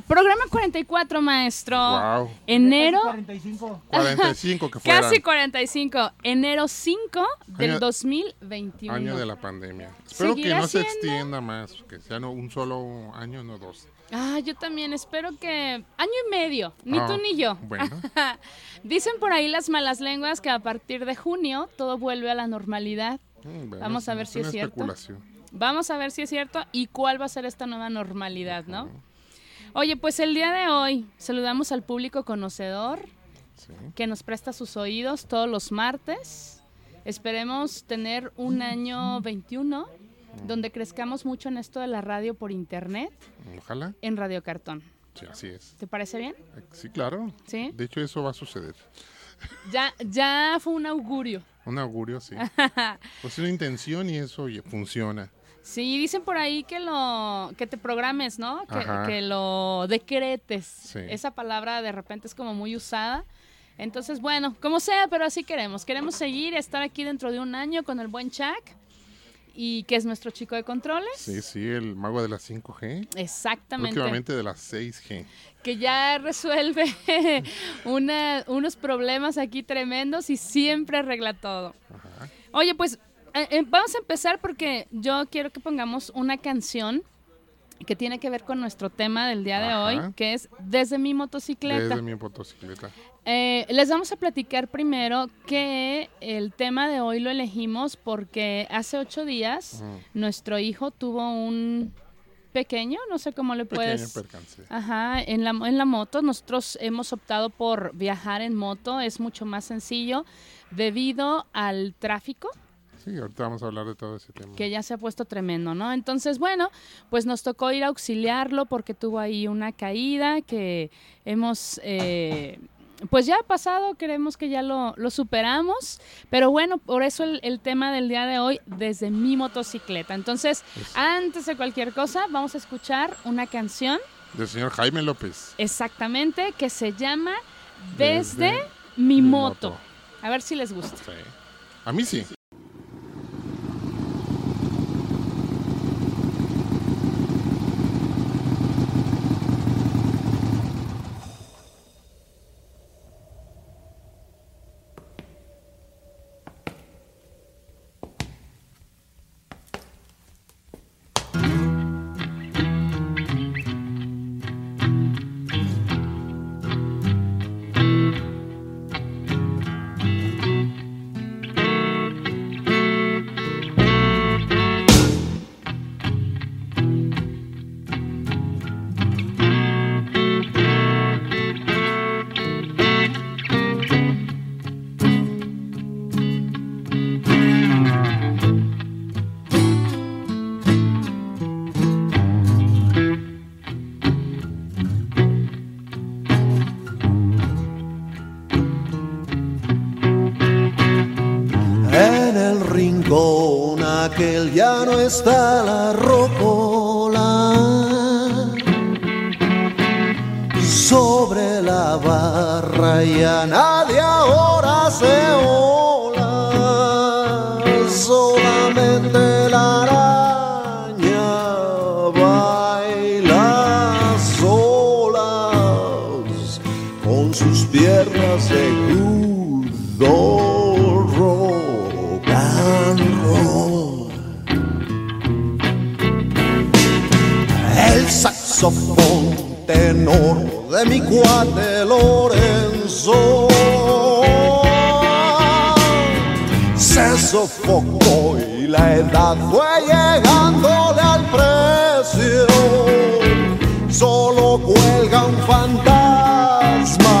programa 44, maestro. Wow. Enero. 45. 45 que fuera. Casi 45. Enero 5 del Año- 2021. Año de la pandemia. Espero que ¿Seguirá no se extienda más, que sea no- un solo año, no dos. Ah, yo también espero que. Año y medio. Ni Ah, tú ni yo. Bueno, Dicen por ahí las malas lenguas que a partir de junio todo vuelve a la normalidad. mm, bueno, Vamos a ver es si es cierto. Vamos a ver si es cierto y cuál va a ser esta nueva normalidad, ¿no? Oye, pues el día de hoy saludamos al público conocedor Sí. que nos presta sus oídos todos los martes. Esperemos tener un año 21 donde crezcamos mucho en esto de la radio por internet Ojalá. en Radio Cartón. Sí, así es. ¿Te parece bien? Eh, Sí, claro. Sí. De hecho, eso va a suceder. Ya, ya fue un augurio. Un augurio, sí. pues una intención y eso oye, funciona. Sí, dicen por ahí que lo que te programes, ¿no? Que, lo decretes. Sí. Esa palabra de repente es como muy usada. Entonces, bueno, como sea, pero así queremos. Queremos seguir, estar aquí dentro de un año con el buen Chuck y que es nuestro chico de controles. Sí, sí, el mago de las 5G. Exactamente. Próximamente de las 6G. Que ya resuelve una- unos problemas aquí tremendos y siempre arregla todo. Ajá. Oye, pues eh, eh, vamos a empezar porque yo quiero que pongamos una canción que tiene que ver con nuestro tema del día de Ajá. hoy, que es Desde mi motocicleta. Desde mi motocicleta. Eh, les vamos a platicar primero que el tema de hoy lo elegimos porque hace ocho días nuestro hijo tuvo un pequeño, no sé cómo le Pequeño puedes... percance. Ajá, en la, en la moto. Nosotros hemos optado por viajar en moto, es mucho más sencillo debido al tráfico Sí, ahorita vamos a hablar de todo ese tema. que ya se ha puesto tremendo, ¿no? Entonces, bueno, pues nos tocó ir a auxiliarlo porque tuvo ahí una caída que hemos, eh, pues ya ha pasado, queremos que ya lo, lo superamos, pero bueno, por eso el, el tema del día de hoy, desde mi motocicleta. Entonces, antes de cualquier cosa, vamos a escuchar una canción Del señor Jaime López. exactamente que se llama Desde, Desde mi, mi moto. moto. A ver si les gusta. Sí. A mí sí. Rincón aquel ya no está la rocola. Sobre la barra ya nadie ahora se ola. De mi cuate Lorenzo se sofocó y la edad fue llegándole al precio. Solo cuelga un fantasma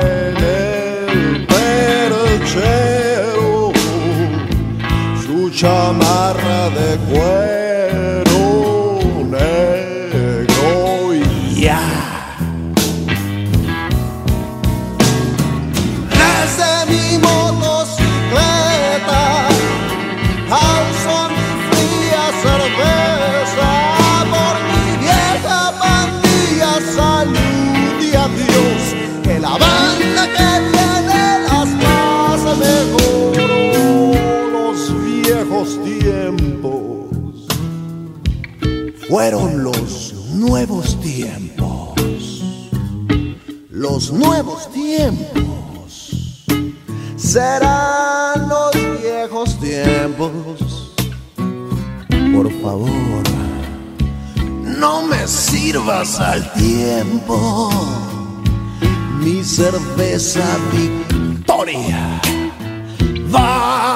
en el perchero, su chamarra de cuero serán los viejos tiempos. Por favor, no me sirvas al tiempo mi cerveza victoria. Valedor.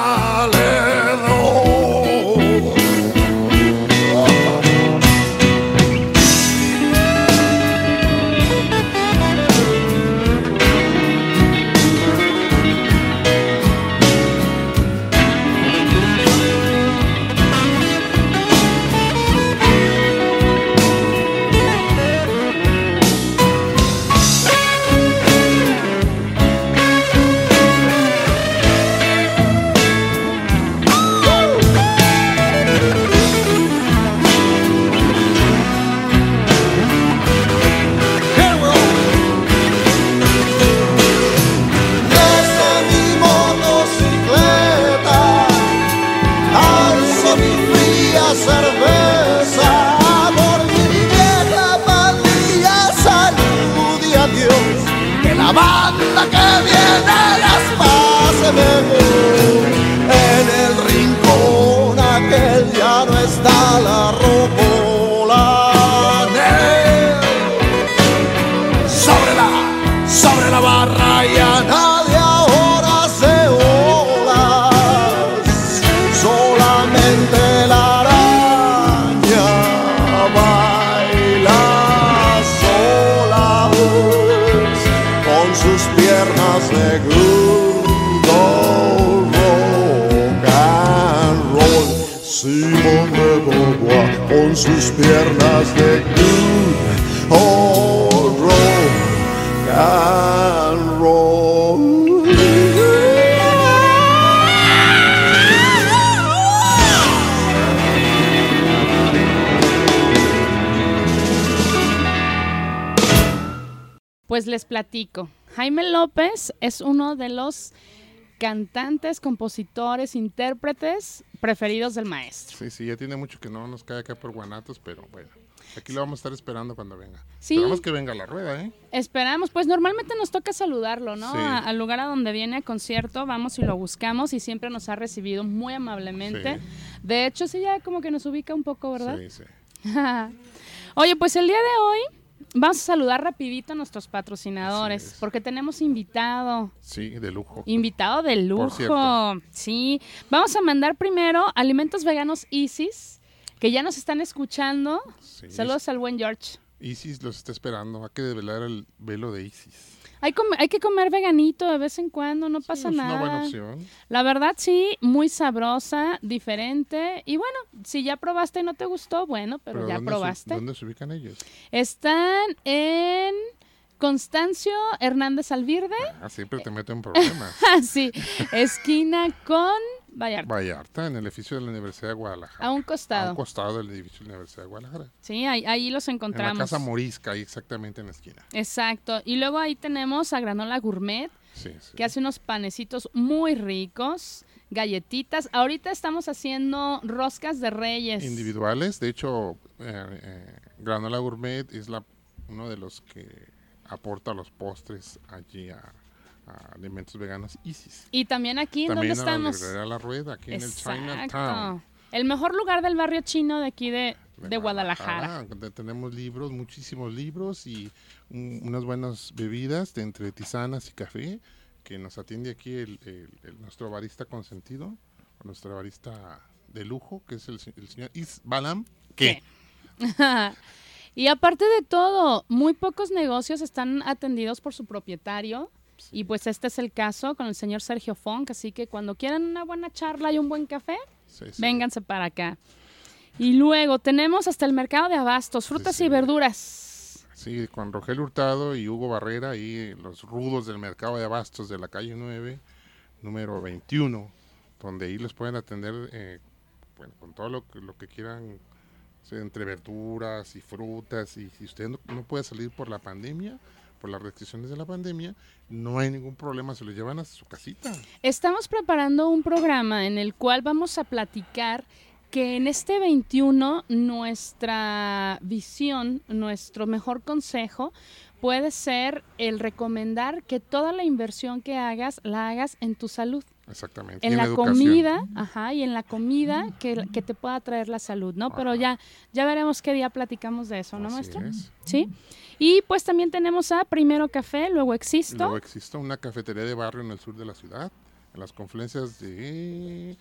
Pues les platico. Jaime López es uno de los cantantes, compositores, intérpretes preferidos del maestro. Sí, sí, ya tiene mucho que no nos cae acá por Guanatos, pero bueno, aquí lo vamos a estar esperando cuando venga. Sí. Esperamos que venga la rueda, ¿eh? Esperamos, pues normalmente nos toca saludarlo, ¿no? Sí. A- al lugar a donde viene a concierto, vamos y lo buscamos y siempre nos ha recibido muy amablemente. Sí. De hecho, sí, ya como que nos ubica un poco, ¿verdad? Sí, sí. Oye, pues el día de hoy vamos a saludar rapidito a nuestros patrocinadores, porque tenemos invitado. Sí, de lujo. Invitado de lujo. Sí. Vamos a mandar primero Alimentos Veganos Isis, que ya nos están escuchando. Sí. Saludos al buen George. Isis los está esperando. Hay que develar el velo de Isis. Hay, que comer veganito de vez en cuando, no pasa Sí, es nada. una buena opción. La verdad sí, muy sabrosa, diferente. Y bueno, si ya probaste y no te gustó, bueno, pero, ya ¿dónde se- probaste. ¿Dónde se ubican ellos? Están en Constancio Hernández Alvirde. Ah, siempre te meto en problemas. sí, esquina con Vallarta. Vallarta, en el edificio de la Universidad de Guadalajara. A un A costado. un costado del edificio de la Universidad de Guadalajara. Sí, ahí, ahí los En encontramos. la Casa Morisca, ahí exactamente en la esquina. Exacto. Y luego ahí tenemos a Granola Gourmet, Sí, sí. que hace unos panecitos muy ricos, galletitas. Ahorita estamos haciendo roscas de reyes. Individuales, de hecho, eh, eh, Granola Gourmet es la, uno de los que aporta los postres allí a, a Alimentos Veganos Isis. Y también aquí, ¿en También dónde estamos? La Rueda, aquí en el Chinatown. El mejor lugar del barrio chino de aquí de, de Guadalajara. tenemos libros, muchísimos libros y un- unas buenas bebidas de entre tisanas y café que nos atiende aquí el, el- el- nuestro barista consentido, nuestro barista de lujo, que es el, el señor Is Balam. ¿Qué? y aparte de todo, muy pocos negocios están atendidos por su propietario. Y pues este es el caso con el señor Sergio Funk. Así que cuando quieran una buena charla y un buen café, Sí, sí. vénganse para acá. Y luego tenemos hasta el mercado de abastos, frutas sí. y verduras. Sí, con Rogelio Hurtado y Hugo Barrera, ahí los rudos del mercado de abastos de la calle 9, número 21, donde ahí los pueden atender eh, bueno, con todo lo que, lo que quieran, o sea, entre verduras y frutas. Y si usted no, no puede salir por la pandemia, por las restricciones de la pandemia, no hay ningún problema, se lo llevan a su casita. Estamos preparando un programa en el cual vamos a platicar que en este 21 nuestra visión, nuestro mejor consejo puede ser el recomendar que toda la inversión que hagas la hagas en tu salud. Exactamente. En, Y la, educación. comida, ajá, y en la comida que, que te pueda traer la salud, ¿no? Pero ya, ya veremos qué día platicamos de eso, ¿no, Así maestro? es. Sí. Y pues también tenemos a Primero Café, luego Existo. Luego existe una cafetería de barrio en el sur de la ciudad, en las confluencias de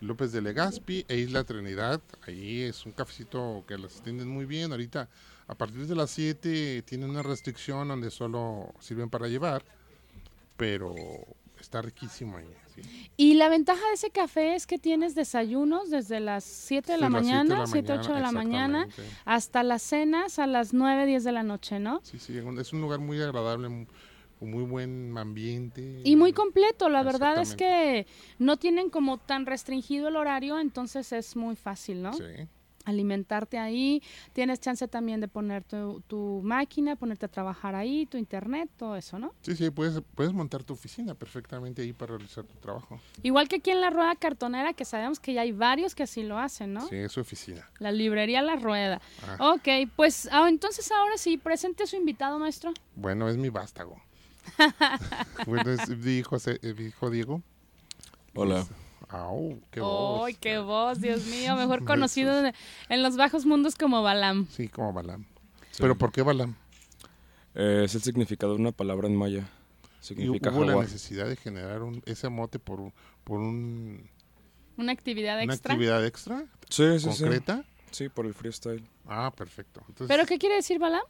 López de Legazpi e Isla Trinidad. Ahí es un cafecito que las atienden muy bien. Ahorita, a partir de las 7, tienen una restricción donde solo sirven para llevar, pero está riquísimo ahí. sí. Y la ventaja de ese café es que tienes desayunos desde las 7 de la mañana, 7, 8 de la mañana, hasta las cenas a las 9, 10 de la noche, ¿no? Sí, sí, es un lugar muy agradable, con muy buen ambiente. Y muy completo, la verdad es que no tienen como tan restringido el horario, entonces es muy fácil, ¿no? Sí. Alimentarte ahí, tienes chance también de poner tu, tu máquina, ponerte a trabajar ahí, tu internet, todo eso, ¿no? Sí, sí, puedes, puedes montar tu oficina perfectamente ahí para realizar tu trabajo. Igual que aquí en la Rueda Cartonera, que sabemos que ya hay varios que así lo hacen, ¿no? Sí, es su oficina. La librería La Rueda. Ah, Ok, pues ah, entonces ahora sí, presente a su invitado, maestro. Bueno, es mi vástago. bueno, es mi hijo, eh, mi hijo Diego. Hola. Au, qué voz. ¡Ay, qué voz, Dios mío! Mejor conocido de- en los bajos mundos como Balam. Sí, como Balam. Sí. ¿Pero por qué Balam? Eh, es el significado de una palabra en maya. Y Significa hubo la necesidad de generar un, ese mote por, un- por un, Una actividad una extra. actividad extra, Sí, sí, sí. concreta. Sí, por el freestyle. Ah, perfecto. Entonces, ¿Pero qué quiere decir Balam?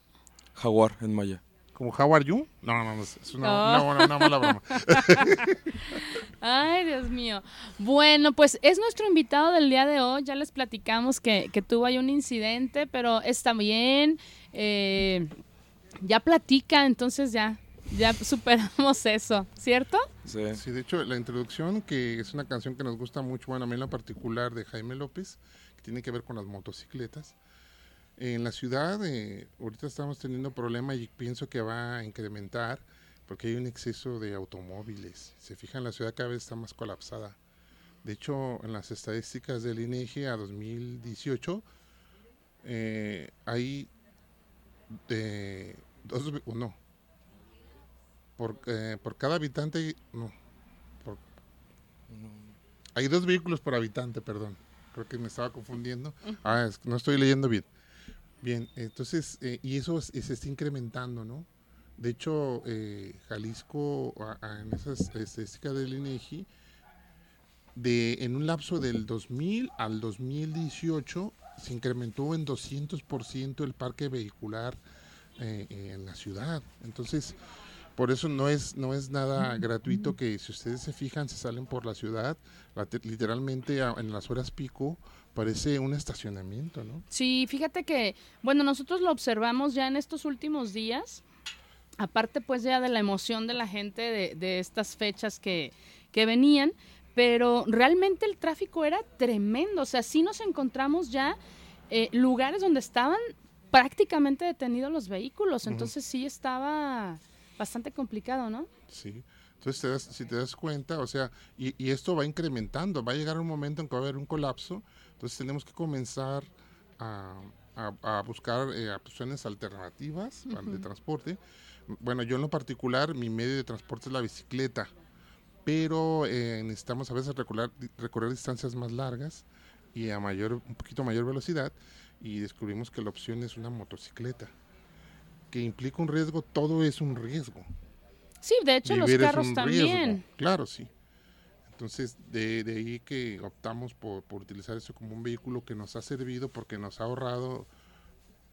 Jaguar en maya. ¿Como How are you? No, no, no, es una, Oh. una- una mala broma. Ay, Dios mío. Bueno, pues es nuestro invitado del día de hoy. Ya les platicamos que, que tuvo ahí un incidente, pero está bien. eh, ya platica, entonces ya, ya superamos eso, ¿cierto? Sí. Sí, de hecho, la introducción, que es una canción que nos gusta mucho, bueno, a mí en lo particular de Jaime López, que tiene que ver con las motocicletas. En la ciudad, eh, ahorita estamos teniendo problema y pienso que va a incrementar porque hay un exceso de automóviles. Se fijan, la ciudad cada vez está más colapsada. De hecho, en las estadísticas del INEGI a 2018, eh, hay de dos, no, por, eh, por cada habitante, no, por- hay dos vehículos por habitante, perdón, creo que me estaba confundiendo. Ah, es no estoy leyendo bien. Bien, entonces, eh, y eso es- se está incrementando, ¿no? De hecho, eh, Jalisco, a- a- en esas estadísticas del INEGI, de, en un lapso del 2000 al 2018, se incrementó en 200% el parque vehicular eh, eh, en la ciudad. Entonces, por eso no es, no es nada gratuito que si ustedes se fijan, se salen por la ciudad, literalmente en las horas pico, parece un estacionamiento, ¿no? Sí, fíjate que, bueno, nosotros lo observamos ya en estos últimos días, aparte pues ya de la emoción de la gente de, de estas fechas que, que venían, pero realmente el tráfico era tremendo, o sea, sí nos encontramos ya eh, lugares donde estaban prácticamente detenidos los vehículos, entonces sí estaba bastante complicado, ¿no? Sí. Entonces, te das- si te das cuenta, o sea, y, y esto va incrementando, va a llegar un momento en que va a haber un colapso, entonces tenemos que comenzar a, a- a buscar eh, opciones alternativas de transporte. Bueno, yo en lo particular, mi medio de transporte es la bicicleta, pero eh, necesitamos a veces recorrer, recorrer distancias más largas y a mayor, un poquito mayor velocidad, y descubrimos que la opción es una motocicleta, que implica un riesgo, todo es un riesgo. Sí, de hecho los Vivir carros también. riesgo, Claro, sí. Entonces, de, de ahí que optamos por, por utilizar eso como un vehículo que nos ha servido porque nos ha ahorrado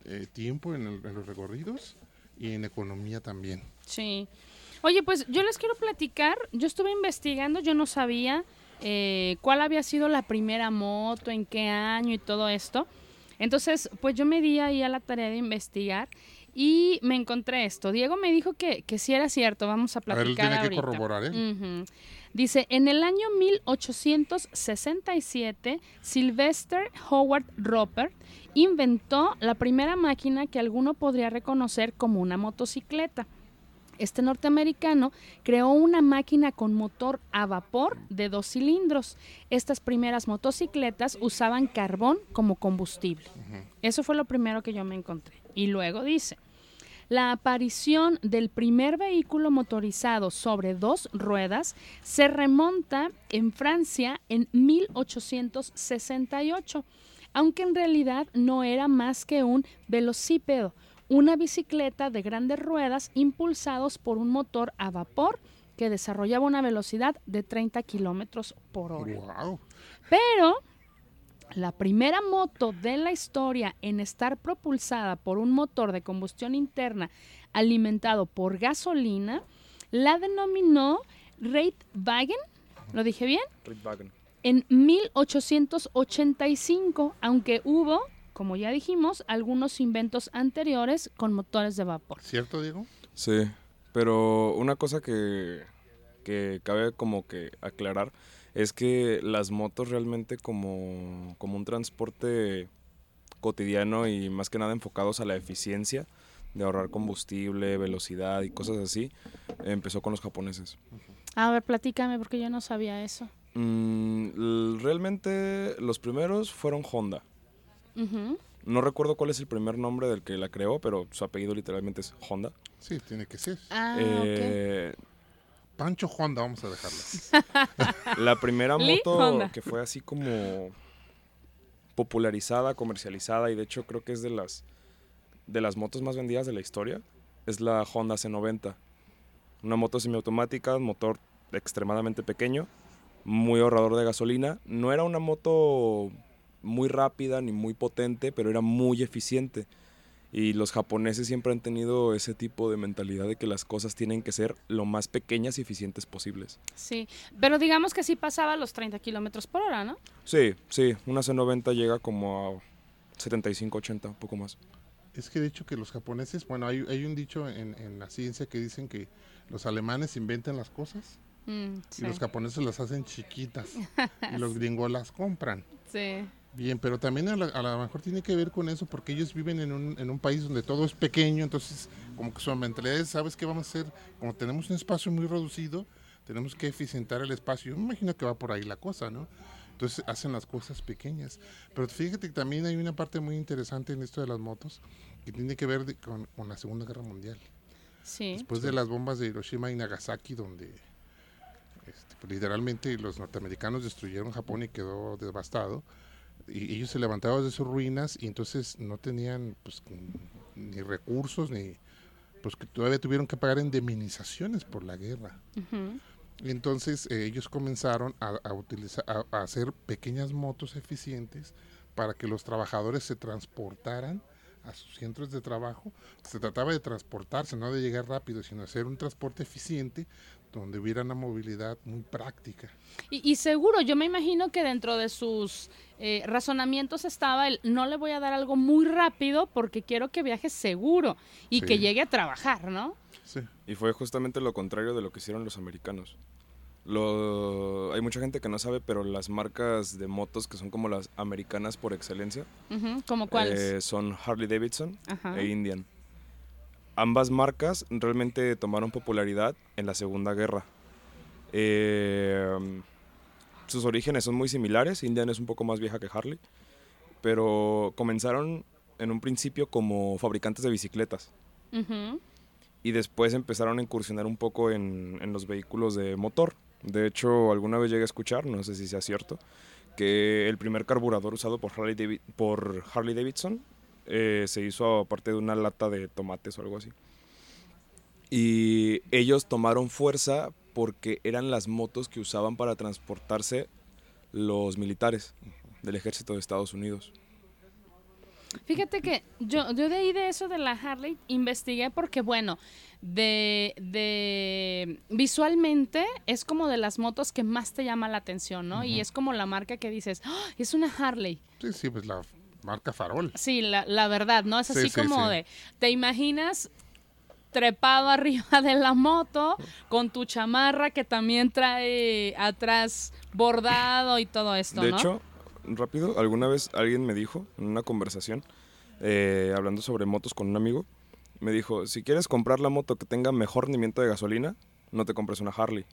eh, tiempo en, el- en los recorridos y en economía también. Sí. Oye, pues yo les quiero platicar. Yo estuve investigando, yo no sabía eh, cuál había sido la primera moto, en qué año y todo esto. Entonces, pues yo me di ahí a la tarea de investigar y me encontré esto. Diego me dijo que, que sí era cierto. Vamos a A ver, platicar él tiene que corroborar, ¿eh? Ujú. Dice, en el año 1867, Sylvester Howard Roper inventó la primera máquina que alguno podría reconocer como una motocicleta. este norteamericano creó una máquina con motor a vapor de dos cilindros. Estas primeras motocicletas usaban carbón como combustible. Eso fue lo primero que yo me encontré. Y luego dice, la aparición del primer vehículo motorizado sobre dos ruedas se remonta en Francia en 1868, aunque en realidad no era más que un velocípedo, una bicicleta de grandes ruedas impulsados por un motor a vapor que desarrollaba una velocidad de 30 kilómetros por hora. Wow. Pero la primera moto de la historia en estar propulsada por un motor de combustión interna alimentado por gasolina la denominó Reitwagen, ¿lo dije bien? Rittwagen. En 1885, aunque hubo, como ya dijimos, algunos inventos anteriores con motores de vapor. ¿Cierto, Diego? Sí, pero una cosa que, que cabe como que aclarar es que las motos realmente como, como un transporte cotidiano y más que nada enfocados a la eficiencia de ahorrar combustible, velocidad y cosas así, empezó con los japoneses. A ver, platícame porque yo no sabía eso. Mm, realmente los primeros fueron Honda. No recuerdo cuál es el primer nombre del que la creó, pero su apellido literalmente es Honda. Sí, tiene que ser. Ah, ok. Eh, Pancho Honda, vamos a dejarla. La primera moto que fue así como popularizada, comercializada y de hecho creo que es de las de las motos más vendidas de la historia es la Honda C90. Una moto semiautomática, motor extremadamente pequeño, muy ahorrador de gasolina. No era una moto muy rápida ni muy potente, pero era muy eficiente. Y los japoneses siempre han tenido ese tipo de mentalidad de que las cosas tienen que ser lo más pequeñas y eficientes posibles. Sí, pero digamos que sí pasaba los 30 kilómetros por hora, ¿no? Sí, sí, una C90 llega como a 75, 80, un poco más. Es que de hecho que los japoneses, bueno, hay, hay un dicho en, en la ciencia que dicen que los alemanes inventan las cosas Mm, sí. y los japoneses las hacen chiquitas y los gringos las compran. Sí. Bien, pero también a, lo mejor tiene que ver con eso porque ellos viven en un, en un país donde todo es pequeño, entonces como que su mentalidad es, ¿sabes qué vamos a hacer? Como tenemos un espacio muy reducido, tenemos que eficientar el espacio. Yo me imagino que va por ahí la cosa, ¿no? Entonces hacen las cosas pequeñas. Pero fíjate que también hay una parte muy interesante en esto de las motos que tiene que ver de- con, con la Segunda Guerra Mundial. Sí. Después de las bombas de Hiroshima y Nagasaki, donde este, pues, literalmente los norteamericanos destruyeron Japón y quedó devastado, y ellos se levantaban de sus ruinas y entonces no tenían pues, ni recursos, ni pues que todavía tuvieron que pagar indemnizaciones por la guerra. Ujú. Y entonces eh, ellos comenzaron a, a utilizar, a, a hacer pequeñas motos eficientes para que los trabajadores se transportaran a sus centros de trabajo. Se trataba de transportarse, no de llegar rápido, sino hacer un transporte eficiente donde hubiera una movilidad muy práctica. Y, y seguro, yo me imagino que dentro de sus eh, razonamientos estaba el no le voy a dar algo muy rápido porque quiero que viaje seguro y Sí. que llegue a trabajar, ¿no? Sí. Y fue justamente lo contrario de lo que hicieron los americanos. Lo, hay mucha gente que no sabe, pero las marcas de motos que son como las americanas por excelencia Ujú, ¿Como cuáles? eh, son Harley Davidson Ajá. e Indian. Ambas marcas realmente tomaron popularidad en la Segunda Guerra. Eh, sus orígenes son muy similares. Indian es un poco más vieja que Harley, pero comenzaron en un principio como fabricantes de bicicletas y después empezaron a incursionar un poco en, en los vehículos de motor. De hecho, alguna vez llegué a escuchar, no sé si sea cierto, que el primer carburador usado por Harley, Davi- por Harley Davidson eh, se hizo a partir de una lata de tomates o algo así. Y ellos tomaron fuerza porque eran las motos que usaban para transportarse los militares del ejército de Estados Unidos. Fíjate que yo, yo de ahí de eso de la Harley investigué porque, bueno, de, de visualmente es como de las motos que más te llama la atención, ¿no? Y es como la marca que dices, "Ah, es una Harley. Sí, sí, pues la marca Farol. Sí, la, la verdad, ¿no? Es Sí, así sí, como sí. de, te imaginas trepado arriba de la moto con tu chamarra que también trae atrás bordado y todo esto, De ¿no? hecho, rápido, alguna vez alguien me dijo en una conversación, eh, hablando sobre motos con un amigo, me dijo, si quieres comprar la moto que tenga mejor rendimiento de gasolina, no te compres una Harley.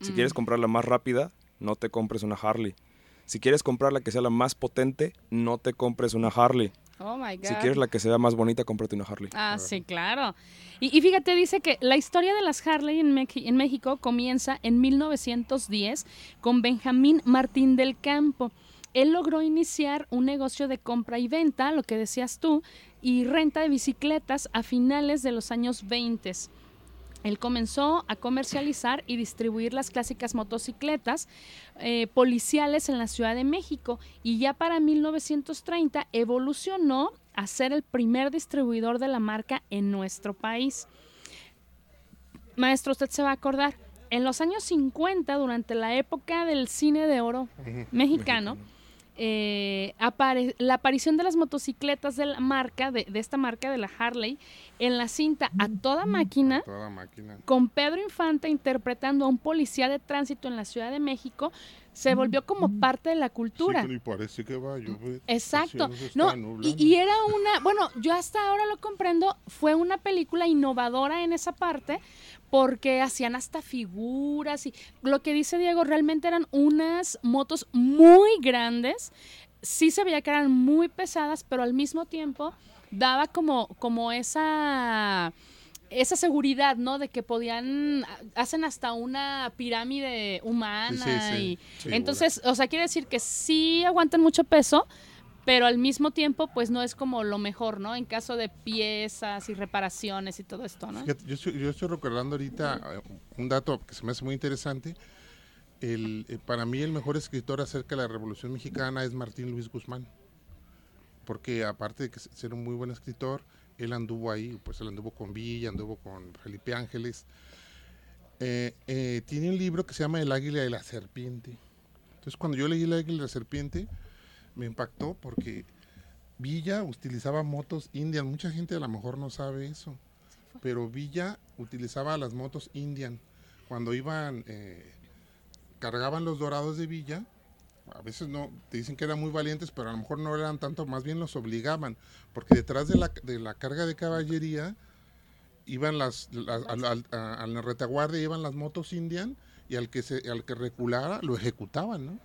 Si Mm. quieres comprarla más rápida, no te compres una Harley. Si quieres comprar la que sea la más potente, no te compres una Harley. Oh my God. Si quieres la que sea más bonita, cómprate una Harley. Ah, sí, claro. Y, y fíjate, dice que la historia de las Harley en, Mex- en México comienza en 1910 con Benjamín Martín del Campo. Él logró iniciar un negocio de compra y venta, lo que decías tú, y renta de bicicletas a finales de los años 20. Él comenzó a comercializar y distribuir las clásicas motocicletas eh, policiales en la Ciudad de México y ya para 1930 evolucionó a ser el primer distribuidor de la marca en nuestro país. Maestro, usted se va a acordar, en los años 50, durante la época del cine de oro mexicano, eh, la aparición de las motocicletas de la marca, de, de esta marca de la Harley, en la cinta a toda máquina, Toda máquina. con Pedro Infante interpretando a un policía de tránsito en la Ciudad de México, se volvió como parte de la cultura. Sí, y parece que va a llover. Exacto. No, y, y era una, bueno, yo hasta ahora lo comprendo, fue una película innovadora en esa parte porque hacían hasta figuras y lo que dice Diego, realmente eran unas motos muy grandes, sí se veía que eran muy pesadas, pero al mismo tiempo daba como, como esa esa seguridad, ¿no? De que podían, hacen hasta una pirámide humana Sí, sí, sí. y entonces, o sea, quiere decir que sí aguantan mucho peso, pero al mismo tiempo, pues no es como lo mejor, ¿no? En caso de piezas y reparaciones y todo esto, ¿no? Fíjate, yo, estoy, yo estoy recordando ahorita eh, un dato que se me hace muy interesante. El, eh, para mí el mejor escritor acerca de la Revolución Mexicana es Martín Luis Guzmán. Porque aparte de que ser un muy buen escritor, él anduvo ahí, pues él anduvo con Villa, anduvo con Felipe Ángeles. Eh, eh, tiene un libro que se llama El Águila y la Serpiente. Entonces cuando yo leí El Águila y la Serpiente, me impactó porque Villa utilizaba motos Indian. Mucha gente a lo mejor no sabe eso pero Villa utilizaba las motos Indian. Cuando iban, eh, cargaban los dorados de Villa, a veces no, te dicen que eran muy valientes, pero a lo mejor no eran tanto, más bien los obligaban, porque detrás de la, de la carga de caballería iban las, las- al, al- a- a la retaguardia iban las motos Indian y al que se, al que reculara lo ejecutaban, ¿no?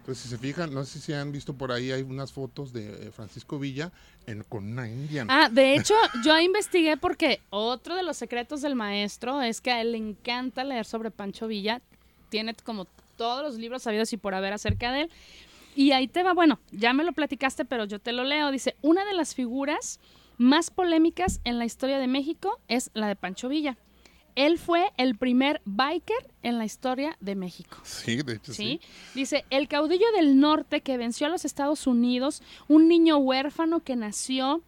Entonces, si se fijan, no sé si han visto por ahí, hay unas fotos de eh, Francisco Villa en, con una Indian. Ah, de hecho, yo investigué porque otro de los secretos del maestro es que a él le encanta leer sobre Pancho Villa. Tiene como todos los libros sabidos y por haber acerca de él. Y ahí te va, bueno, ya me lo platicaste, pero yo te lo leo. Dice, una de las figuras más polémicas en la historia de México es la de Pancho Villa. Él fue el primer biker en la historia de México. Sí, de hecho ¿sí? sí. Dice, el caudillo del norte que venció a los Estados Unidos, un niño huérfano que nació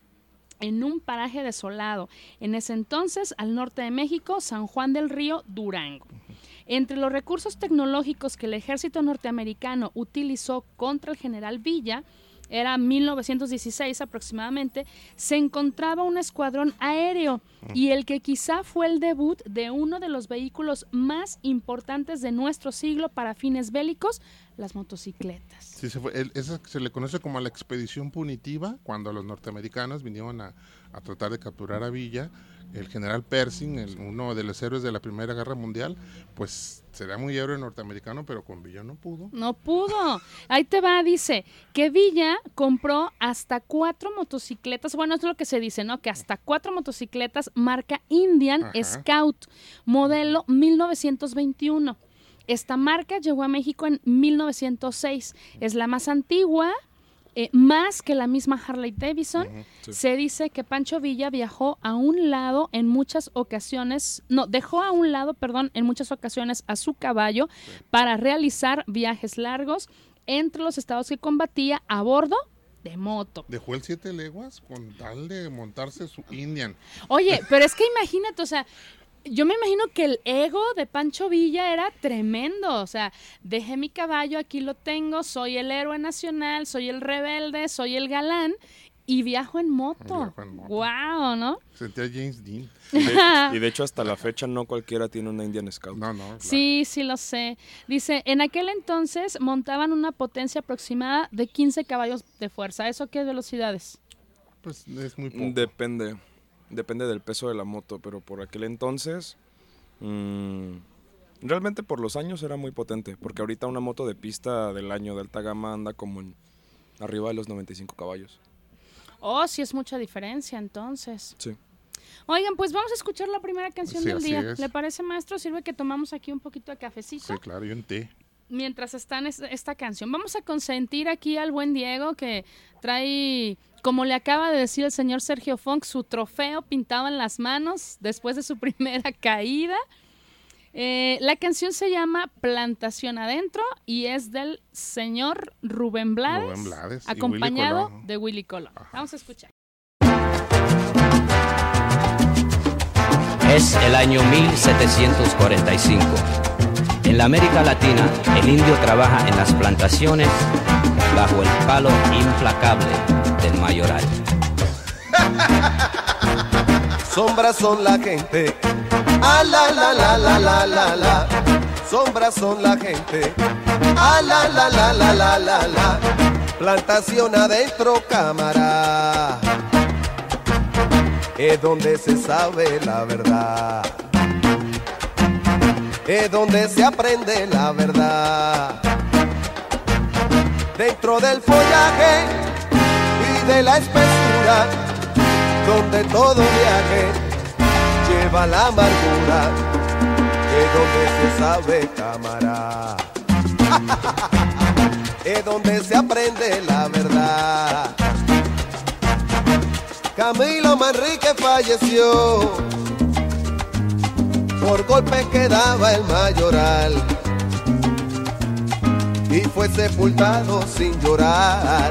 en un paraje desolado, en ese entonces al norte de México, San Juan del Río, Durango. Entre los recursos tecnológicos que el ejército norteamericano utilizó contra el general Villa, era 1916 aproximadamente, se encontraba un escuadrón aéreo y el que quizá fue el debut de uno de los vehículos más importantes de nuestro siglo para fines bélicos, las motocicletas. Sí, se, fue, esa se le conoce como la expedición punitiva, cuando los norteamericanos vinieron a, a tratar de capturar a Villa. El general Pershing, el- uno de los héroes de la Primera Guerra Mundial, pues será muy héroe norteamericano, pero con Villa no pudo. No pudo. Ahí te va, dice que Villa compró hasta cuatro motocicletas. Bueno, es lo que se dice, ¿no? Que hasta cuatro motocicletas marca Indian Ajá. Scout, modelo 1921. Esta marca llegó a México en 1906. Es la más antigua, eh, más que la misma Harley Davidson. Sí. Se dice que Pancho Villa viajó a un lado en muchas ocasiones, no, dejó a un lado, perdón, en muchas ocasiones a su caballo para realizar viajes largos entre los estados que combatía a bordo de moto. Dejó el siete leguas con tal de montarse su Indian. Oye, pero es que imagínate, o sea, yo me imagino que el ego de Pancho Villa era tremendo. O sea, dejé mi caballo, aquí lo tengo, soy el héroe nacional, soy el rebelde, soy el galán y viajo en moto. Viajo en moto. Wow, ¿no? Sentía James Dean. De- y de hecho, hasta la fecha no cualquiera tiene una Indian Scout. No, no. Sí, sí lo sé. Dice, en aquel entonces montaban una potencia aproximada de 15 caballos de fuerza. ¿Eso qué velocidades? Pues es muy poco. Depende. Depende del peso de la moto, pero por aquel entonces, mm, realmente por los años era muy potente, porque ahorita una moto de pista del año de alta gama anda como en arriba de los 95 caballos. Oh, sí es mucha diferencia entonces. Sí. Oigan, pues vamos a escuchar la primera canción Sí, del día. es. ¿Le parece, maestro? Sirve que tomamos aquí un poquito de cafecito. Sí, claro, y un té. Mientras está en es- esta canción. Vamos a consentir aquí al buen Diego que trae, como le acaba de decir el señor Sergio Funk, su trofeo pintado en las manos después de su primera caída. Eh, la canción se llama Plantación Adentro y es del señor Rubén Blades, Rubén Blades y Willy acompañado de Willy Colón. Ajá. Vamos a escuchar. Es el año 1745. En la América Latina, el indio trabaja en las plantaciones bajo el palo implacable del mayoral. Sombras son la gente. Ah, la, la, la, la, la, la, la. Sombras son la gente. Ah, la, la, la, la, la, la, la. Plantación adentro, cámara. Es donde se sabe la verdad. Es donde se aprende la verdad. Dentro del follaje y de la espesura donde todo viaje lleva la amargura, es donde se sabe cámara, es donde se aprende la verdad. Camilo Manrique falleció por golpe que daba el mayoral y fue sepultado sin llorar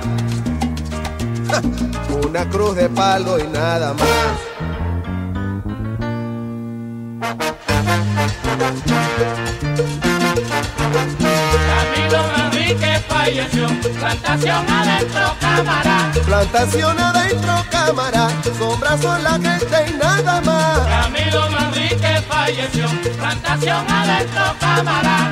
una cruz de palo y nada más. Falleció, plantación adentro cámara. Plantación adentro, cámara, sombras son la gente y nada más. Camilo Manrique falleció, plantación adentro cámara.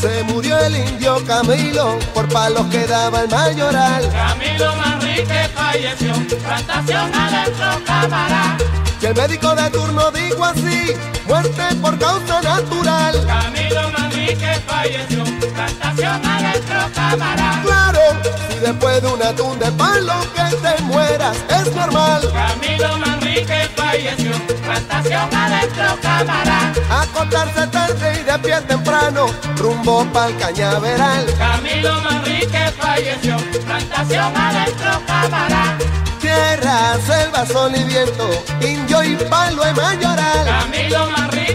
Se murió el indio Camilo por palos que daba el mayoral. Camilo Manrique falleció, plantación adentro cámara. Y el médico de turno dijo así, muerte por causa natural. Camilo Manrique falleció, plantación adentro cámara. Claro, si después de una tunda de palo que te mueras es normal. Camilo Manrique falleció, plantación adentro cámara. Acostarse tarde y de pie temprano, rumbo pa'l cañaveral. Camilo Manrique falleció, plantación adentro cámara. Tierra, selva, sol y viento, indio y palo de mayoral. Camilo Manrique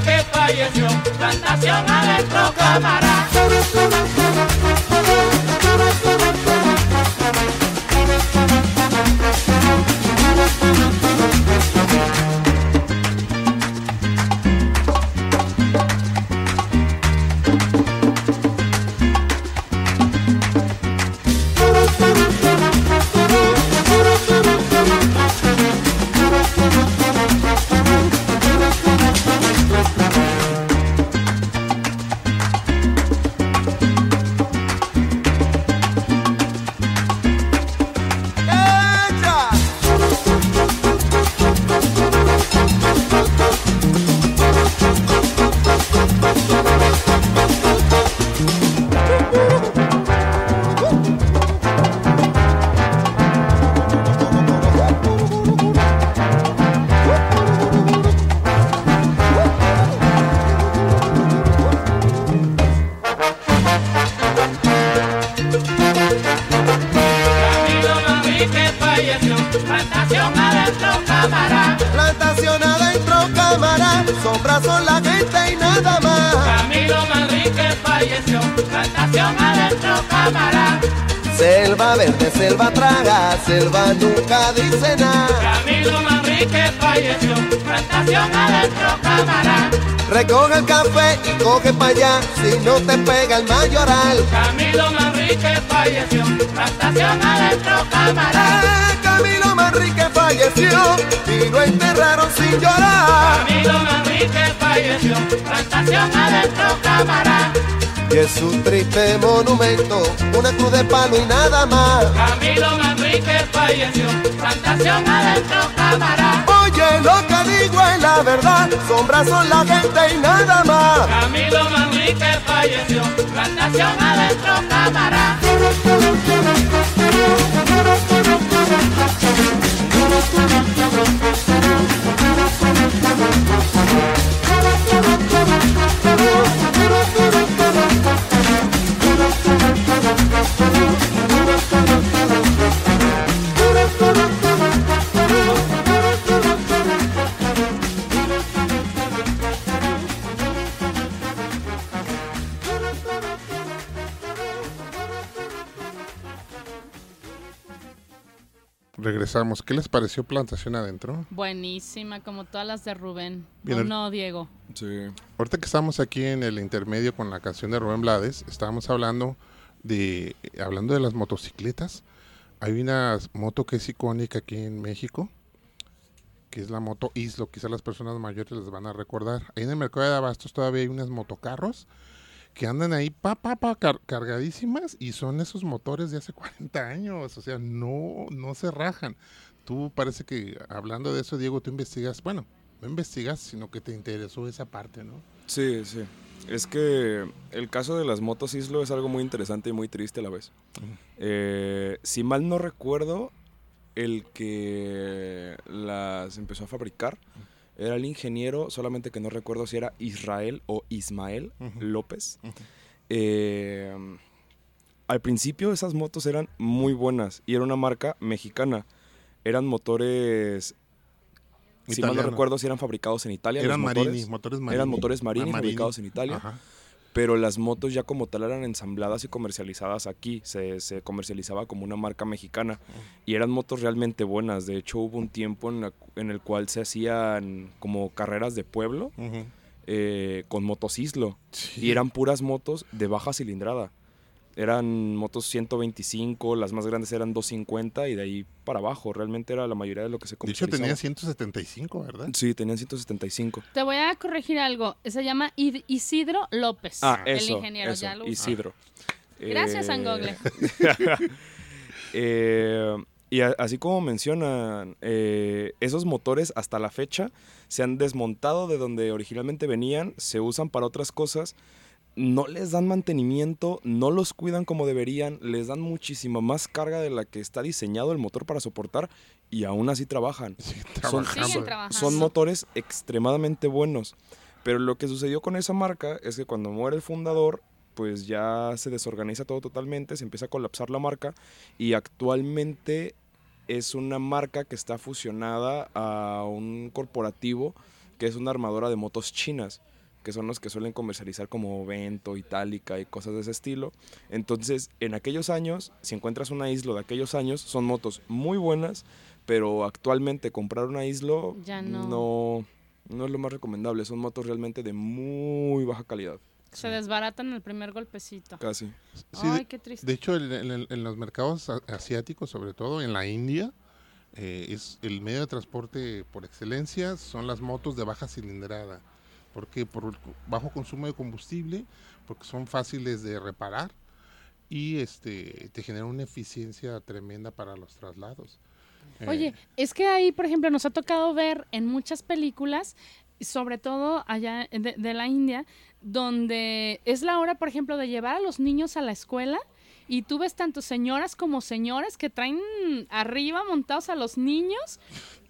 falleció, plantación adentro cámara. Verde, selva traga, selva nunca dice nada. Camilo Manrique falleció, plantación adentro cámara. Recoge el café y coge pa' allá, si no te pega el mayoral. Camilo Manrique falleció, plantación adentro cámara. Eh, Camilo Manrique falleció y lo enterraron sin llorar. Camilo Manrique falleció, plantación adentro cámara. Y es un triste monumento, una cruz de palo y nada más. Camilo Manrique falleció, plantación adentro cámara. Oye, lo que digo es la verdad, sombras son la gente y nada más. Camilo Manrique falleció, plantación adentro cámara. Regresamos. ¿Qué les pareció Plantación Adentro? Buenísima, como todas las de Rubén. Bien, ¿O el- no, Diego? Sí. Ahorita que estamos aquí en el intermedio con la canción de Rubén Blades, estábamos hablando de hablando de las motocicletas. Hay una moto que es icónica aquí en México, que es la moto Islo. Quizás las personas mayores les van a recordar. Ahí en el mercado de Abastos todavía hay unos motocarros que andan ahí pa, pa, pa, car- cargadísimas y son esos motores de hace 40 años. O sea, no, no se rajan. Tú parece que hablando de eso, Diego, tú investigas, bueno, no investigas, sino que te interesó esa parte, ¿no? Sí, sí. Es que el caso de las motos Islo es algo muy interesante y muy triste a la vez. Eh, si mal no recuerdo, el que las empezó a fabricar era el ingeniero, solamente que no recuerdo si era Israel o Ismael. López. Eh, al principio esas motos eran muy buenas y era una marca mexicana. Eran motores, si mal no recuerdo, si eran fabricados en Italia. los Eran motores. Marini, motores Marini. Eran motores Marini Ah, fabricados en Italia, Ajá. Pero las motos ya como tal eran ensambladas y comercializadas aquí. Se, se comercializaba como una marca mexicana y eran motos realmente buenas. De hecho, hubo un tiempo en, la- en el cual se hacían como carreras de pueblo eh, con motos Islo Sí. y eran puras motos de baja cilindrada. Eran motos 125, las más grandes eran 250 y de ahí para abajo. Realmente era la mayoría de lo que se De hecho, comercializaba. tenía 175, ¿verdad? Sí, tenían 175. Te voy a corregir algo. Se llama Id- Isidro López. Ah, el eso, ingeniero, eso, ya lo Isidro. Gracias, San Google. Eh, y a- así como mencionan, eh, esos motores hasta la fecha se han desmontado de donde originalmente venían, se usan para otras cosas, no les dan mantenimiento, no los cuidan como deberían, les dan muchísima más carga de la que está diseñado el motor para soportar y aún así trabajan. Sí, Son-. Son motores extremadamente buenos. Pero lo que sucedió con esa marca es que cuando muere el fundador, pues ya se desorganiza todo totalmente, se empieza a colapsar la marca y actualmente es una marca que está fusionada a un corporativo que es una armadora de motos chinas, que son los que suelen comercializar como Vento, Itálica y cosas de ese estilo. Entonces, en aquellos años, si encuentras una isla de aquellos años, son motos muy buenas, pero actualmente comprar una isla Ya no. no, no es lo más recomendable. Son motos realmente de muy baja calidad, Se desbaratan el primer golpecito. casi. Sí, Ay, qué triste. de hecho, en, en- en los mercados asiáticos, sobre todo en la India, eh, es el medio de transporte por excelencia son las motos de baja cilindrada. Porque Por el bajo consumo de combustible, porque son fáciles de reparar y este te generan una eficiencia tremenda para los traslados. Eh, Oye, es que ahí, por ejemplo, nos ha tocado ver en muchas películas, sobre todo allá de, de la India, donde es la hora, por ejemplo, de llevar a los niños a la escuela y tú ves tanto señoras como señores que traen arriba montados a los niños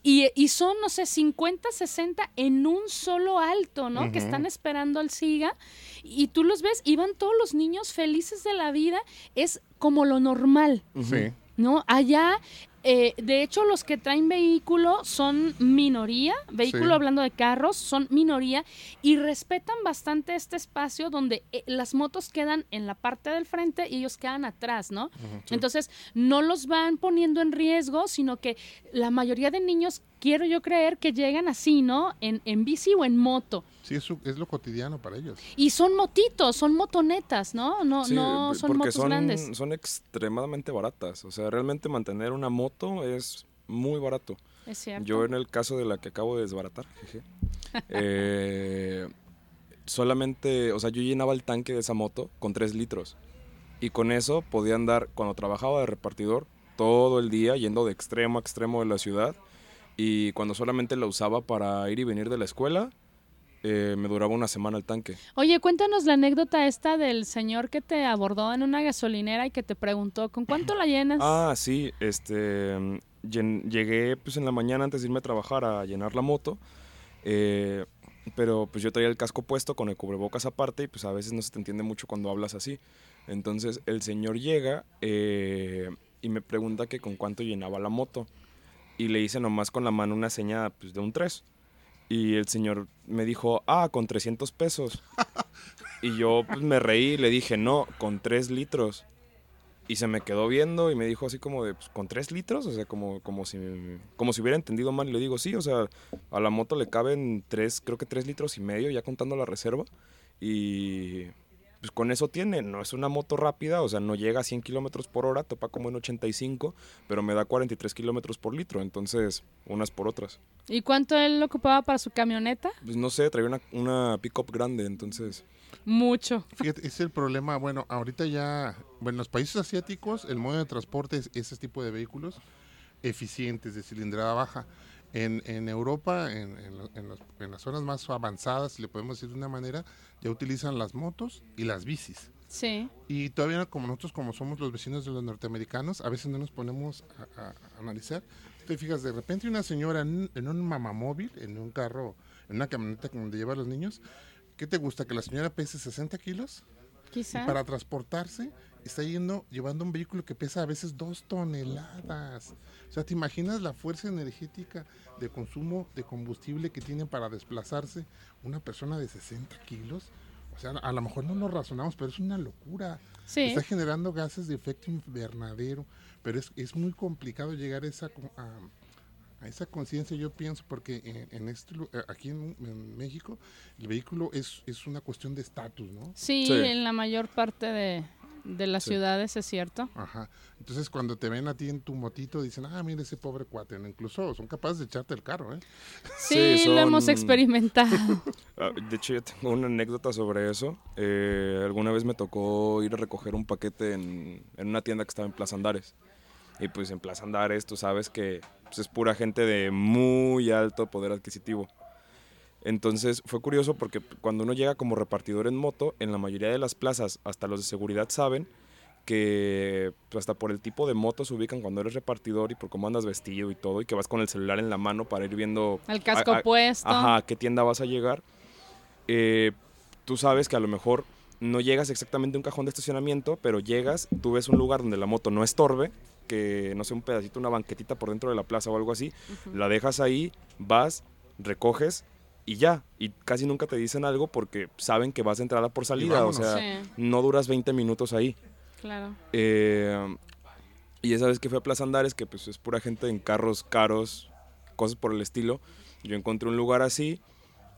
y, y son, no sé, 50, 60 en un solo alto, ¿no? Que están esperando al SIGA y tú los ves y van todos los niños felices de la vida, es como lo normal. sí. ¿no? Allá, eh, de hecho, los que traen vehículo son minoría, vehículo Sí. hablando de carros, son minoría y respetan bastante este espacio donde eh, las motos quedan en la parte del frente y ellos quedan atrás, ¿no? Entonces, no los van poniendo en riesgo, sino que la mayoría de niños, quiero yo creer, que llegan así, ¿no? En, en bici o en moto. Sí, es, su- es lo cotidiano para ellos. Y son motitos, son motonetas, ¿no? No, Sí, no son porque motos son, grandes. son extremadamente baratas. O sea, realmente mantener una moto es muy barato. Es cierto. Yo en el caso de la que acabo de desbaratar, jeje, eh, solamente, o sea, yo llenaba el tanque de esa moto con 3 litros. Y con eso podía andar, cuando trabajaba de repartidor, todo el día yendo de extremo a extremo de la ciudad. Y cuando solamente la usaba para ir y venir de la escuela, eh, me duraba una semana el tanque. Oye, cuéntanos la anécdota esta del señor que te abordó en una gasolinera y que te preguntó, ¿con cuánto la llenas? Ah, sí, este, llegué pues en la mañana antes de irme a trabajar a llenar la moto, eh, pero pues yo traía el casco puesto con el cubrebocas aparte y pues a veces no se te entiende mucho cuando hablas así. Entonces el señor llega eh, y me pregunta que con cuánto llenaba la moto y le hice nomás con la mano una seña pues, de un 3. Y el señor me dijo, ah, con 300 pesos. y yo pues, me reí y le dije, no, con 3 litros. Y se me quedó viendo y me dijo así como de, pues, ¿con 3 litros? O sea, como, como, si, como si hubiera entendido mal. Y le digo, sí, o sea, a la moto le caben 3, creo que 3 litros y medio, ya contando la reserva. Y pues con eso tiene, no es una moto rápida, o sea, no llega a 100 kilómetros por hora, topa como en 85, pero me da 43 kilómetros por litro, entonces unas por otras. ¿Y cuánto él ocupaba para su camioneta? Pues no sé, traía una, una pick-up grande, entonces... Mucho. Fíjate, es el problema, bueno, ahorita ya, bueno, en los países asiáticos el modo de transporte es ese tipo de vehículos eficientes, de cilindrada baja. En, en Europa, en, en en los- en las zonas más avanzadas, si le podemos decir de una manera, ya utilizan las motos y las bicis. Sí. Y todavía como nosotros, como somos los vecinos de los norteamericanos, a veces no nos ponemos a, a- a analizar. Te fijas, de repente una señora en, en un mamamóvil, en un carro, en una camioneta donde lleva a los niños, ¿qué te gusta? ¿Que la señora pese 60 kilos? Quizá. Y para transportarse está yendo, llevando un vehículo que pesa a veces dos toneladas. O sea, ¿te imaginas la fuerza energética de consumo de combustible que tiene para desplazarse una persona de 60 kilos? O sea, a lo mejor no nos razonamos, pero es una locura. Sí. Está generando gases de efecto invernadero, pero es, es muy complicado llegar a esa, a, a esa conciencia, yo pienso, porque en, en este, eh, aquí en, en México el vehículo es, es una cuestión de estatus, ¿no? Sí, Sí. en la mayor parte de, de las Sí. ciudades es cierto. Ajá. Entonces cuando te ven a ti en tu motito dicen, ah, mira ese pobre cuate. Incluso son capaces de echarte el carro, ¿eh? Sí, Sí, lo hemos son- experimentado. Ah, De hecho, yo tengo una anécdota sobre eso. Eh, alguna vez me tocó ir a recoger un paquete en, en una tienda que estaba en Plaza Andares. Y pues en Plaza Andares tú sabes que pues, es pura gente de muy alto poder adquisitivo. Entonces fue curioso porque cuando uno llega como repartidor en moto, en la mayoría de las plazas, hasta los de seguridad saben que pues, hasta por el tipo de moto se ubican cuando eres repartidor y por cómo andas vestido y todo, y que vas con el celular en la mano para ir viendo El casco a- a- puesto. ajá, a qué tienda vas a llegar. Eh, tú sabes que a lo mejor no llegas exactamente a un cajón de estacionamiento, pero llegas, tú ves un lugar donde la moto no estorbe, que no sé, un pedacito, una banquetita por dentro de la plaza o algo así, la dejas ahí, vas, recoges y ya. Y casi nunca te dicen algo porque saben que vas de entrada por salida, o sea, Sí, no duras 20 minutos ahí. claro. Eh, y esa vez que fui a Plaza Andares, que pues es pura gente en carros caros, cosas por el estilo, yo encontré un lugar así,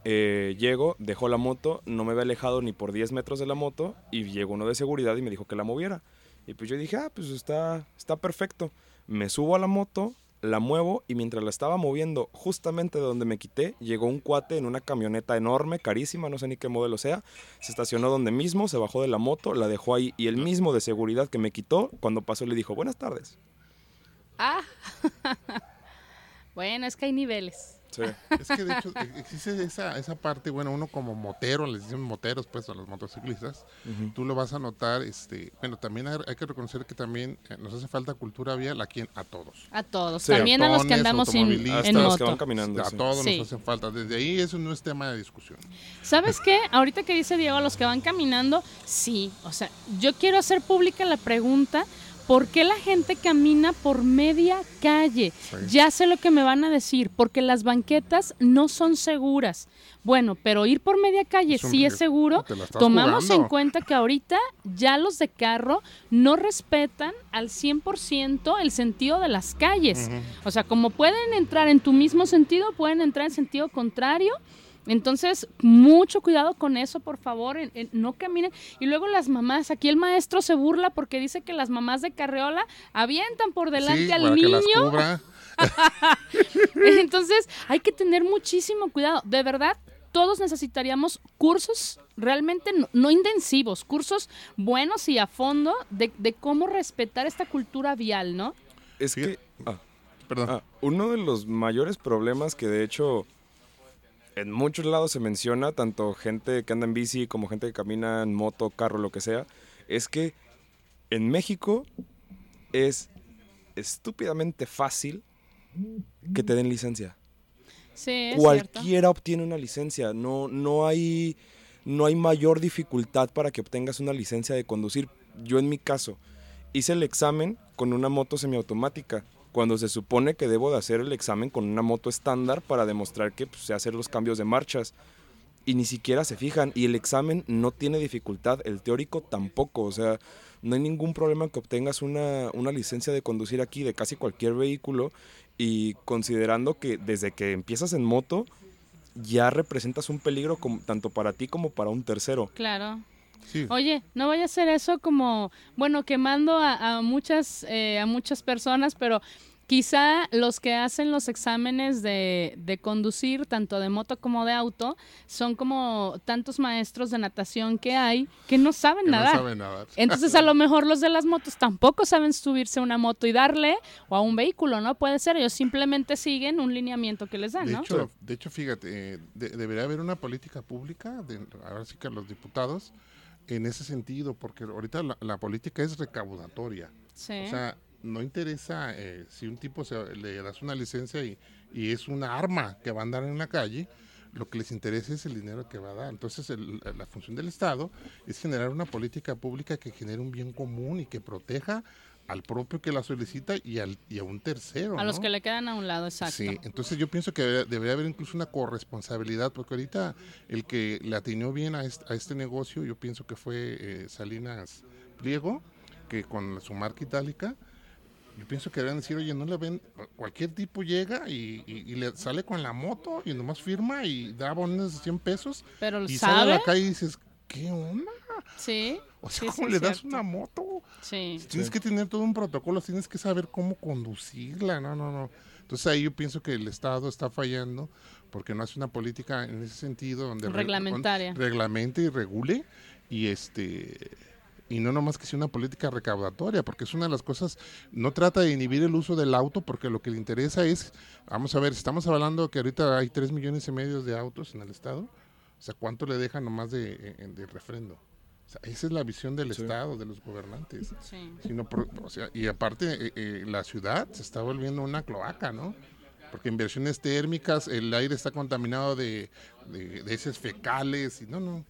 eh, llego, dejo la moto, no me había alejado ni por 10 metros de la moto y llegó uno de seguridad y me dijo que la moviera. Y pues yo dije, ah, pues está, está perfecto. Me subo a la moto, la muevo y mientras la estaba moviendo justamente de donde me quité, llegó un cuate en una camioneta enorme, carísima, no sé ni qué modelo sea, se estacionó donde mismo, se bajó de la moto, la dejó ahí y el mismo de seguridad que me quitó, cuando pasó le dijo, buenas tardes. Ah. bueno, es que hay niveles. Sí. Es que de hecho e- existe esa, esa parte, bueno, uno como motero, les dicen moteros pues a los motociclistas, tú lo vas a notar, este, bueno, también hay, hay que reconocer que también eh, nos hace falta cultura vial aquí en- a todos. A todos. Sí. También a los que andamos en, en Hasta los que moto. van caminando. a sí. todos Sí. nos hace falta. Desde ahí eso no es tema de discusión. ¿Sabes qué? Ahorita que dice Diego, a los que van caminando, sí. O sea, yo quiero hacer pública la pregunta. ¿Por qué la gente camina por media calle? Sí. Ya sé lo que me van a decir, porque las banquetas no son seguras. Bueno, pero ir por media calle Es sí es seguro. Tomamos en cuenta que ahorita ya los de carro no respetan al 100% el sentido de las calles. O sea, como pueden entrar en tu mismo sentido, pueden entrar en sentido contrario. Entonces, mucho cuidado con eso, por favor, en- en- no caminen. Y luego las mamás, aquí el maestro se burla porque dice que las mamás de Carreola avientan por delante Sí, al para que las niño. cubra. Entonces, hay que tener muchísimo cuidado. De verdad, todos necesitaríamos cursos realmente no, no intensivos, cursos buenos y a fondo de, de cómo respetar esta cultura vial, ¿no? Es que ah, Perdón. ah, uno de los mayores problemas que de hecho en muchos lados se menciona, tanto gente que anda en bici como gente que camina en moto, carro, lo que sea, es que en México es estúpidamente fácil que te den licencia. Sí, es cierto. Cualquiera obtiene una licencia. No, no, hay, no hay mayor dificultad para que obtengas una licencia de conducir. Yo en mi caso hice el examen con una moto semiautomática, cuando se supone que debo de hacer el examen con una moto estándar para demostrar que pues, sé hacer los cambios de marchas. Y ni siquiera se fijan. Y el examen no tiene dificultad, el teórico tampoco. O sea, no hay ningún problema que obtengas una, una licencia de conducir aquí de casi cualquier vehículo. Y considerando que desde que empiezas en moto, ya representas un peligro tanto para ti como para un tercero. Claro. Sí. Oye, no vaya a ser eso como, bueno, quemando a, a muchas, eh, a muchas personas, pero quizá los que hacen los exámenes de, de conducir, tanto de moto como de auto, son como tantos maestros de natación que hay que no saben que no nadar. sabe nadar. Entonces a lo mejor los de las motos tampoco saben subirse a una moto y darle o a un vehículo, ¿no? Puede ser, ellos simplemente siguen un lineamiento que les dan, De ¿no? hecho, de hecho, fíjate, eh, de- debería haber una política pública, de, ahora sí que los diputados, en ese sentido, porque ahorita la, la política es recaudatoria. Sí. O sea, no interesa eh, si un tipo se, le das una licencia y, y es una arma que va a andar en la calle, lo que les interesa es el dinero que va a dar. Entonces, el- la función del Estado es generar una política pública que genere un bien común y que proteja al propio que la solicita y, al, y a un tercero. a los que le quedan a un lado, exacto. Sí, entonces yo pienso que debería, debería haber incluso una corresponsabilidad, porque ahorita el que le atinó bien a este, a este negocio, yo pienso que fue eh, Salinas Pliego, que con su marca itálica, yo pienso que deben decir, oye, no le ven, cualquier tipo llega y, y- y le sale con la moto y nomás firma y da bonos de 100 pesos Pero y sale a ¿sabe? la calle y dices, ¿qué onda? Sí. O sea, sí, ¿cómo sí, le das cierto. una moto? Sí. Tienes que tener todo un protocolo, tienes que saber cómo conducirla, no, no, no. Entonces ahí yo pienso que el Estado está fallando porque no hace una política en ese sentido donde re- Reglamentaria. reglamente y regule y este y no nomás que sea una política recaudatoria, porque es una de las cosas, no trata de inhibir el uso del auto, porque lo que le interesa es, vamos a ver, estamos hablando que ahorita hay 3 millones y medio de autos en el Estado, o sea, ¿cuánto le dejan nomás de, de refrendo? O sea, esa es la visión del Sí. Estado, de los gobernantes Sí. sino por- o sea, y aparte eh, eh, la ciudad se está volviendo una cloaca, ¿no? Porque inversiones térmicas, el aire está contaminado de, de, de heces fecales y no, no.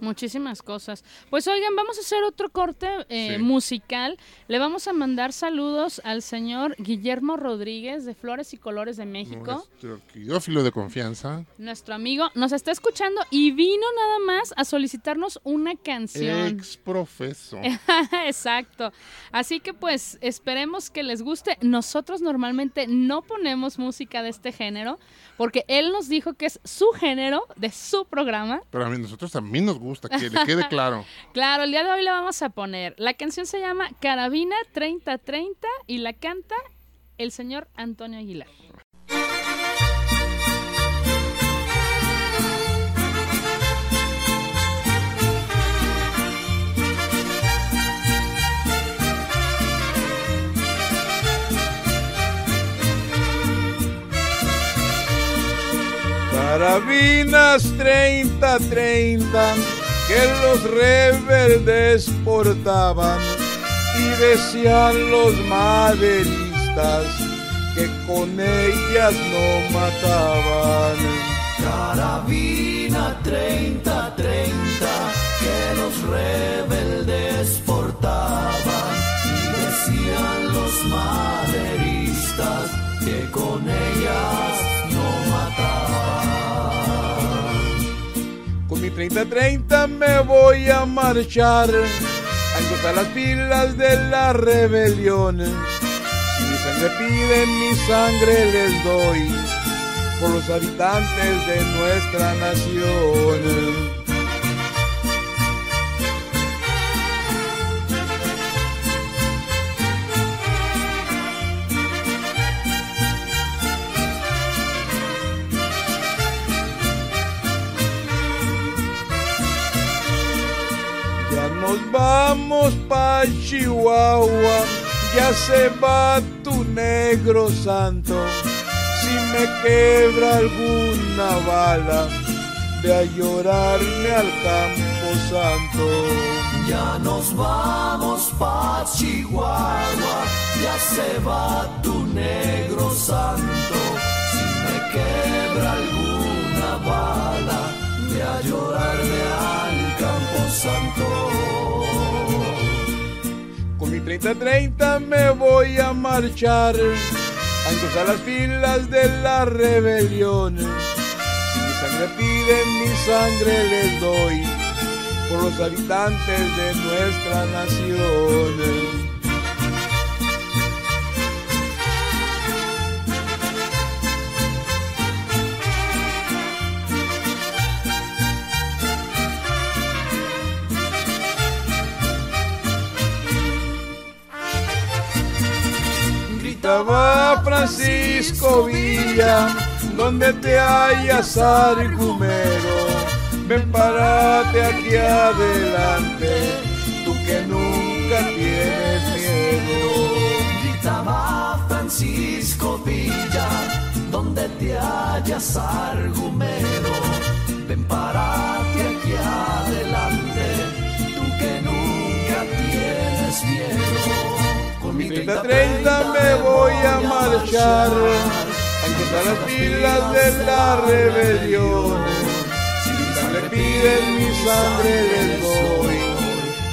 Muchísimas cosas. Pues oigan, vamos a hacer otro corte eh, Sí. musical. Le vamos a mandar saludos al señor Guillermo Rodríguez de Flores y Colores de México. Nuestro queridófilo de confianza. Nuestro amigo nos está escuchando y vino nada más a solicitarnos una canción. Ex profeso. Exacto. Así que pues esperemos que les guste. Nosotros normalmente no ponemos música de este género porque él nos dijo que es su género de su programa. Pero a mí nosotros también nos gusta, que le quede claro. Claro, el día de hoy la vamos a poner. La canción se llama Carabina 3030 y la canta el señor Antonio Aguilar. Carabinas 30-30 que los rebeldes portaban y decían los maderistas que con ellas no mataban. Carabina 30-30 que los rebeldes portaban y decían los maderistas que con ellas mataban. Con mi 30-30 me voy a marchar a encontrar las pilas de la rebelión. Si mi sangre piden, mi sangre les doy por los habitantes de nuestra nación. Nos vamos pa' Chihuahua, ya se va tu negro santo. Si me quebra alguna bala, ve a llorarme al campo santo. Ya nos vamos pa' Chihuahua, ya se va tu negro santo. Si me quebra alguna bala, ve a llorarme al santo. Con mi 30-30 me voy a marchar, a cruzar las filas de la rebelión. Si mi sangre piden, mi sangre les doy, por los habitantes de nuestra nación. Gritaba Francisco Villa, donde te hallas argumero, ven parate aquí adelante, tú que nunca tienes miedo. Gritaba Francisco Villa, donde te hallas argumero, ven parate aquí adelante, tú que nunca tienes miedo. Con mi 30-30 me voy a marchar, a encontrar las filas de la rebelión. Si sangre piden, mi sangre les doy,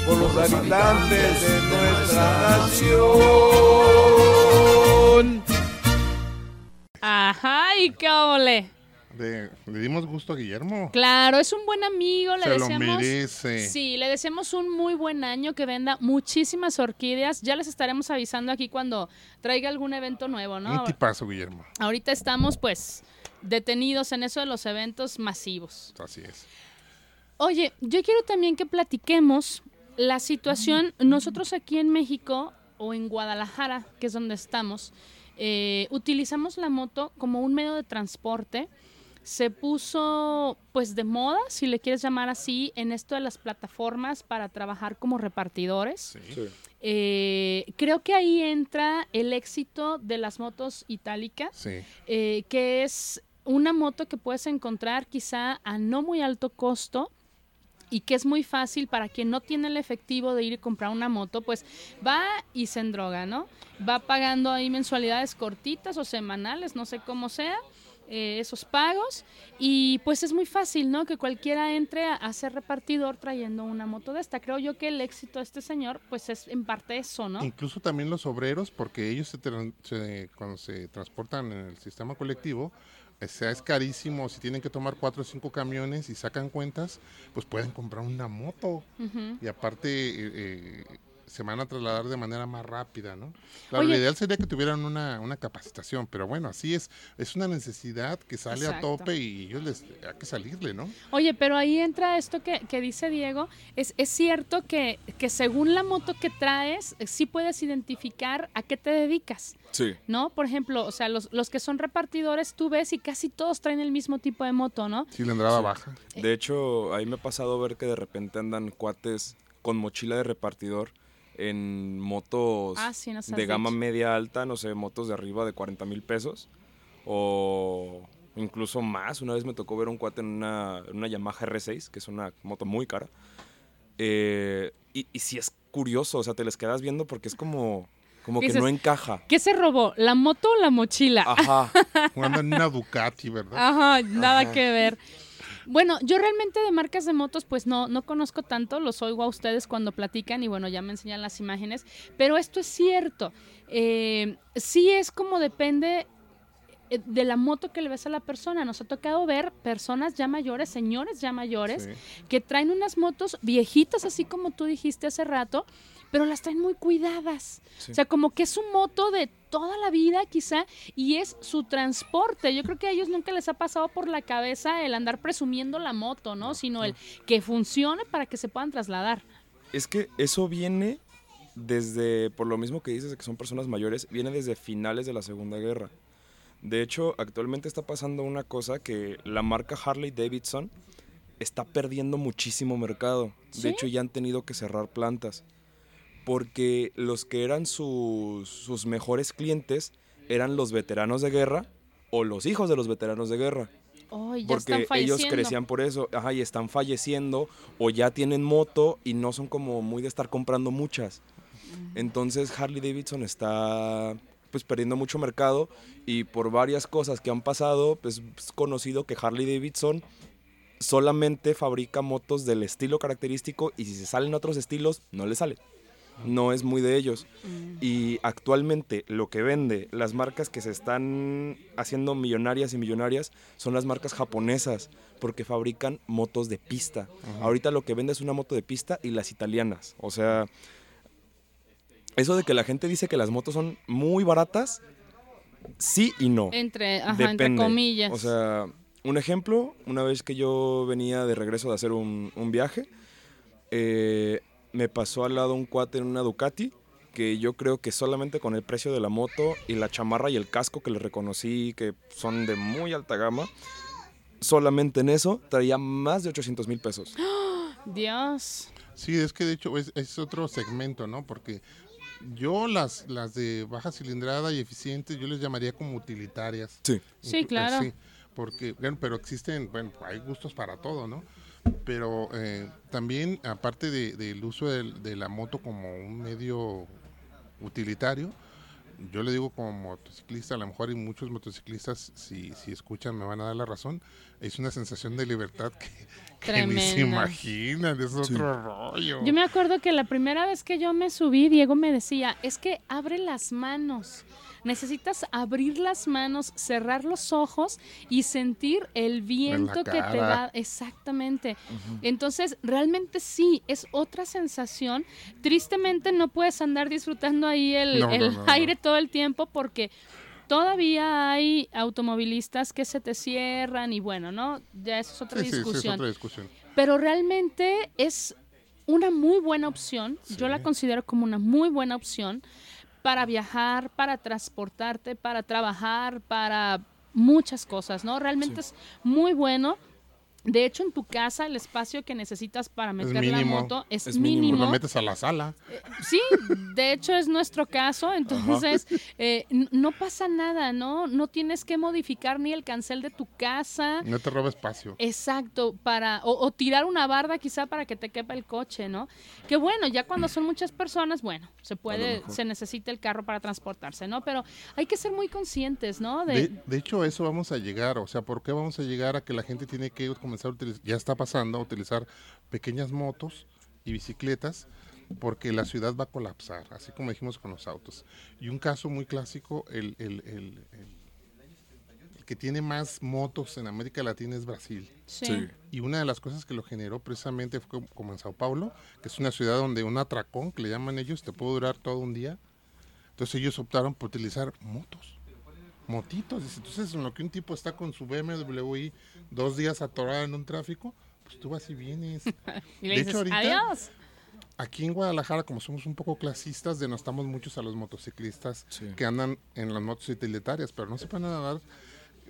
por los habitantes de nuestra nación. Ajá, y qué ole. De- le dimos gusto a Guillermo. Claro, es un buen amigo, le Se lo deseamos. merece. Sí, le deseamos un muy buen año, que venda muchísimas orquídeas. Ya les estaremos avisando aquí cuando traiga algún evento nuevo, ¿no? Un tipazo, Guillermo. Ahorita estamos pues detenidos en eso de los eventos masivos. Así es. Oye, yo quiero también que platiquemos la situación, nosotros aquí en México o en Guadalajara, que es donde estamos, eh, utilizamos la moto como un medio de transporte. Se puso pues de moda, si le quieres llamar así, en esto de las plataformas para trabajar como repartidores. Sí. Sí. Eh, creo que ahí entra el éxito de las motos itálicas Sí. eh, que es una moto que puedes encontrar quizá a no muy alto costo y que es muy fácil para quien no tiene el efectivo de ir y comprar una moto, pues va y se endroga, ¿no? Va pagando ahí mensualidades cortitas o semanales, no sé cómo sea, eh, esos pagos y pues es muy fácil, ¿no? Que cualquiera entre a, a ser repartidor trayendo una moto de esta. Creo yo que el éxito de este señor pues es en parte eso, ¿no? Incluso también los obreros, porque ellos se se- cuando se transportan en el sistema colectivo, o sea, es carísimo, si tienen que tomar cuatro o cinco camiones y sacan cuentas, pues pueden comprar una moto. Y aparte eh, eh, se van a trasladar de manera más rápida, ¿no? Claro, Oye. lo ideal sería que tuvieran una, una capacitación, pero bueno, así es, es una necesidad que sale Exacto. a tope y ellos les hay que salirle, ¿no? Oye, pero ahí entra esto que, que dice Diego. Es, es cierto que, que según la moto que traes, eh, sí puedes identificar a qué te dedicas, Sí. ¿no? Por ejemplo, o sea, los, los que son repartidores, tú ves y casi todos traen el mismo tipo de moto, ¿no? Si la entrada baja. De hecho, ahí me ha pasado ver que de repente andan cuates con mochila de repartidor en motos Ah, sí, de gama dicho. media alta, no sé, motos de arriba de 40 mil pesos o incluso más. Una vez me tocó ver un cuate en una, en una Yamaha R6, que es una moto muy cara. Eh, y, y sí es curioso, o sea, te les quedas viendo porque es como, como que Dices, no encaja. ¿Qué se robó? ¿La moto o la mochila? Ajá. Andan en una Ducati, ¿verdad? Ajá, nada Ajá. que ver. Bueno, yo realmente de marcas de motos pues no, no conozco tanto, los oigo a ustedes cuando platican y bueno, ya me enseñan las imágenes, pero esto es cierto, eh, sí es como depende eh, de la moto que le ves a la persona, nos ha tocado ver personas ya mayores, señores ya mayores, Sí. que traen unas motos viejitas, así como tú dijiste hace rato, pero las traen muy cuidadas. Sí. O sea, como que es su moto de toda la vida quizá y es su transporte. Yo creo que a ellos nunca les ha pasado por la cabeza el andar presumiendo la moto, ¿no? Sino el que funcione para que se puedan trasladar. Es que eso viene desde, por lo mismo que dices de que son personas mayores, viene desde finales de la Segunda Guerra. De hecho, actualmente está pasando una cosa que la marca Harley Davidson está perdiendo muchísimo mercado. ¿Sí? De hecho, ya han tenido que cerrar plantas. Porque los que eran sus, sus mejores clientes eran los veteranos de guerra o los hijos de los veteranos de guerra. Oh, ya porque están ellos crecían por eso, ajá, y están falleciendo o ya tienen moto y no son como muy de estar comprando muchas. Entonces Harley Davidson está pues perdiendo mucho mercado y por varias cosas que han pasado, pues es conocido que Harley Davidson solamente fabrica motos del estilo característico y si se salen otros estilos, no le sale. No es muy de ellos. Y actualmente lo que vende, las marcas que se están haciendo millonarias y millonarias, son las marcas japonesas, porque fabrican motos de pista. Ahorita lo que vende es una moto de pista y las italianas. O sea, eso de que la gente dice que las motos son muy baratas, sí y no. Entre, ajá, comillas. O sea, un ejemplo, una vez que yo venía de regreso de hacer un, un viaje, eh, me pasó al lado un cuate en una Ducati que yo creo que solamente con el precio de la moto y la chamarra y el casco que le reconocí que son de muy alta gama, solamente en eso traía más de 800 mil pesos. Dios. Sí, es que de hecho es, es otro segmento, ¿no? Porque yo las, las de baja cilindrada y eficientes, yo les llamaría como utilitarias. Sí. Sí, Inclu- claro. Sí, porque, bueno, pero existen, bueno, hay gustos para todo, ¿no? Pero eh, también, aparte de- del uso del- de la moto como un medio utilitario, yo le digo como motociclista, a lo mejor y muchos motociclistas, si, si escuchan, me van a dar la razón, es una sensación de libertad que, que ni se imaginan, es otro rollo. Yo me acuerdo que la primera vez que yo me subí, Diego me decía, es que abre las manos. Necesitas abrir las manos, cerrar los ojos y sentir el viento que te da. Exactamente. Entonces, realmente sí, es otra sensación. Tristemente no puedes andar disfrutando ahí el, No, no, el no, no. aire todo el tiempo porque todavía hay automovilistas que se te cierran y bueno, ¿no? Ya eso es otra Sí, sí, sí, es discusión otra discusión. pero realmente es una muy buena opción. Yo la considero como una muy buena opción para viajar, para transportarte, para trabajar, para muchas cosas, ¿no? Realmente es muy bueno. De hecho, en tu casa el espacio que necesitas para meter la moto es, Es mínimo. mínimo. Lo metes a la sala. Sí, de hecho es nuestro caso, entonces eh, no pasa nada, ¿no? No tienes que modificar ni el cancel de tu casa. No te roba espacio. Exacto, para, o, o tirar una barda quizá para que te quepa el coche, ¿no? Que bueno, ya cuando son muchas personas, bueno, se puede, se necesita el carro para transportarse, ¿no? Pero hay que ser muy conscientes, ¿no? De, De, de hecho, a eso vamos a llegar. O sea, ¿por qué vamos a llegar a que la gente tiene que comenzar a utilizar, ya está pasando a utilizar pequeñas motos y bicicletas? Porque la ciudad va a colapsar, así como dijimos con los autos. Y un caso muy clásico, el, el- el- el- el que tiene más motos en América Latina es Brasil. sí. Y una de las cosas que lo generó precisamente fue como- como en Sao Paulo, que es una ciudad donde un atracón, que le llaman ellos, te puede durar todo un día. Entonces ellos optaron por utilizar motos, motitos. Dice, Entonces en lo que un tipo está con su BMW y dos días atorado en un tráfico, pues tú vas y vienes. Y le De dices, hecho, ahorita- adiós. Aquí en Guadalajara, como somos un poco clasistas, denostamos muchos a los motociclistas Sí. que andan en las motos utilitarias, pero no se pueden dar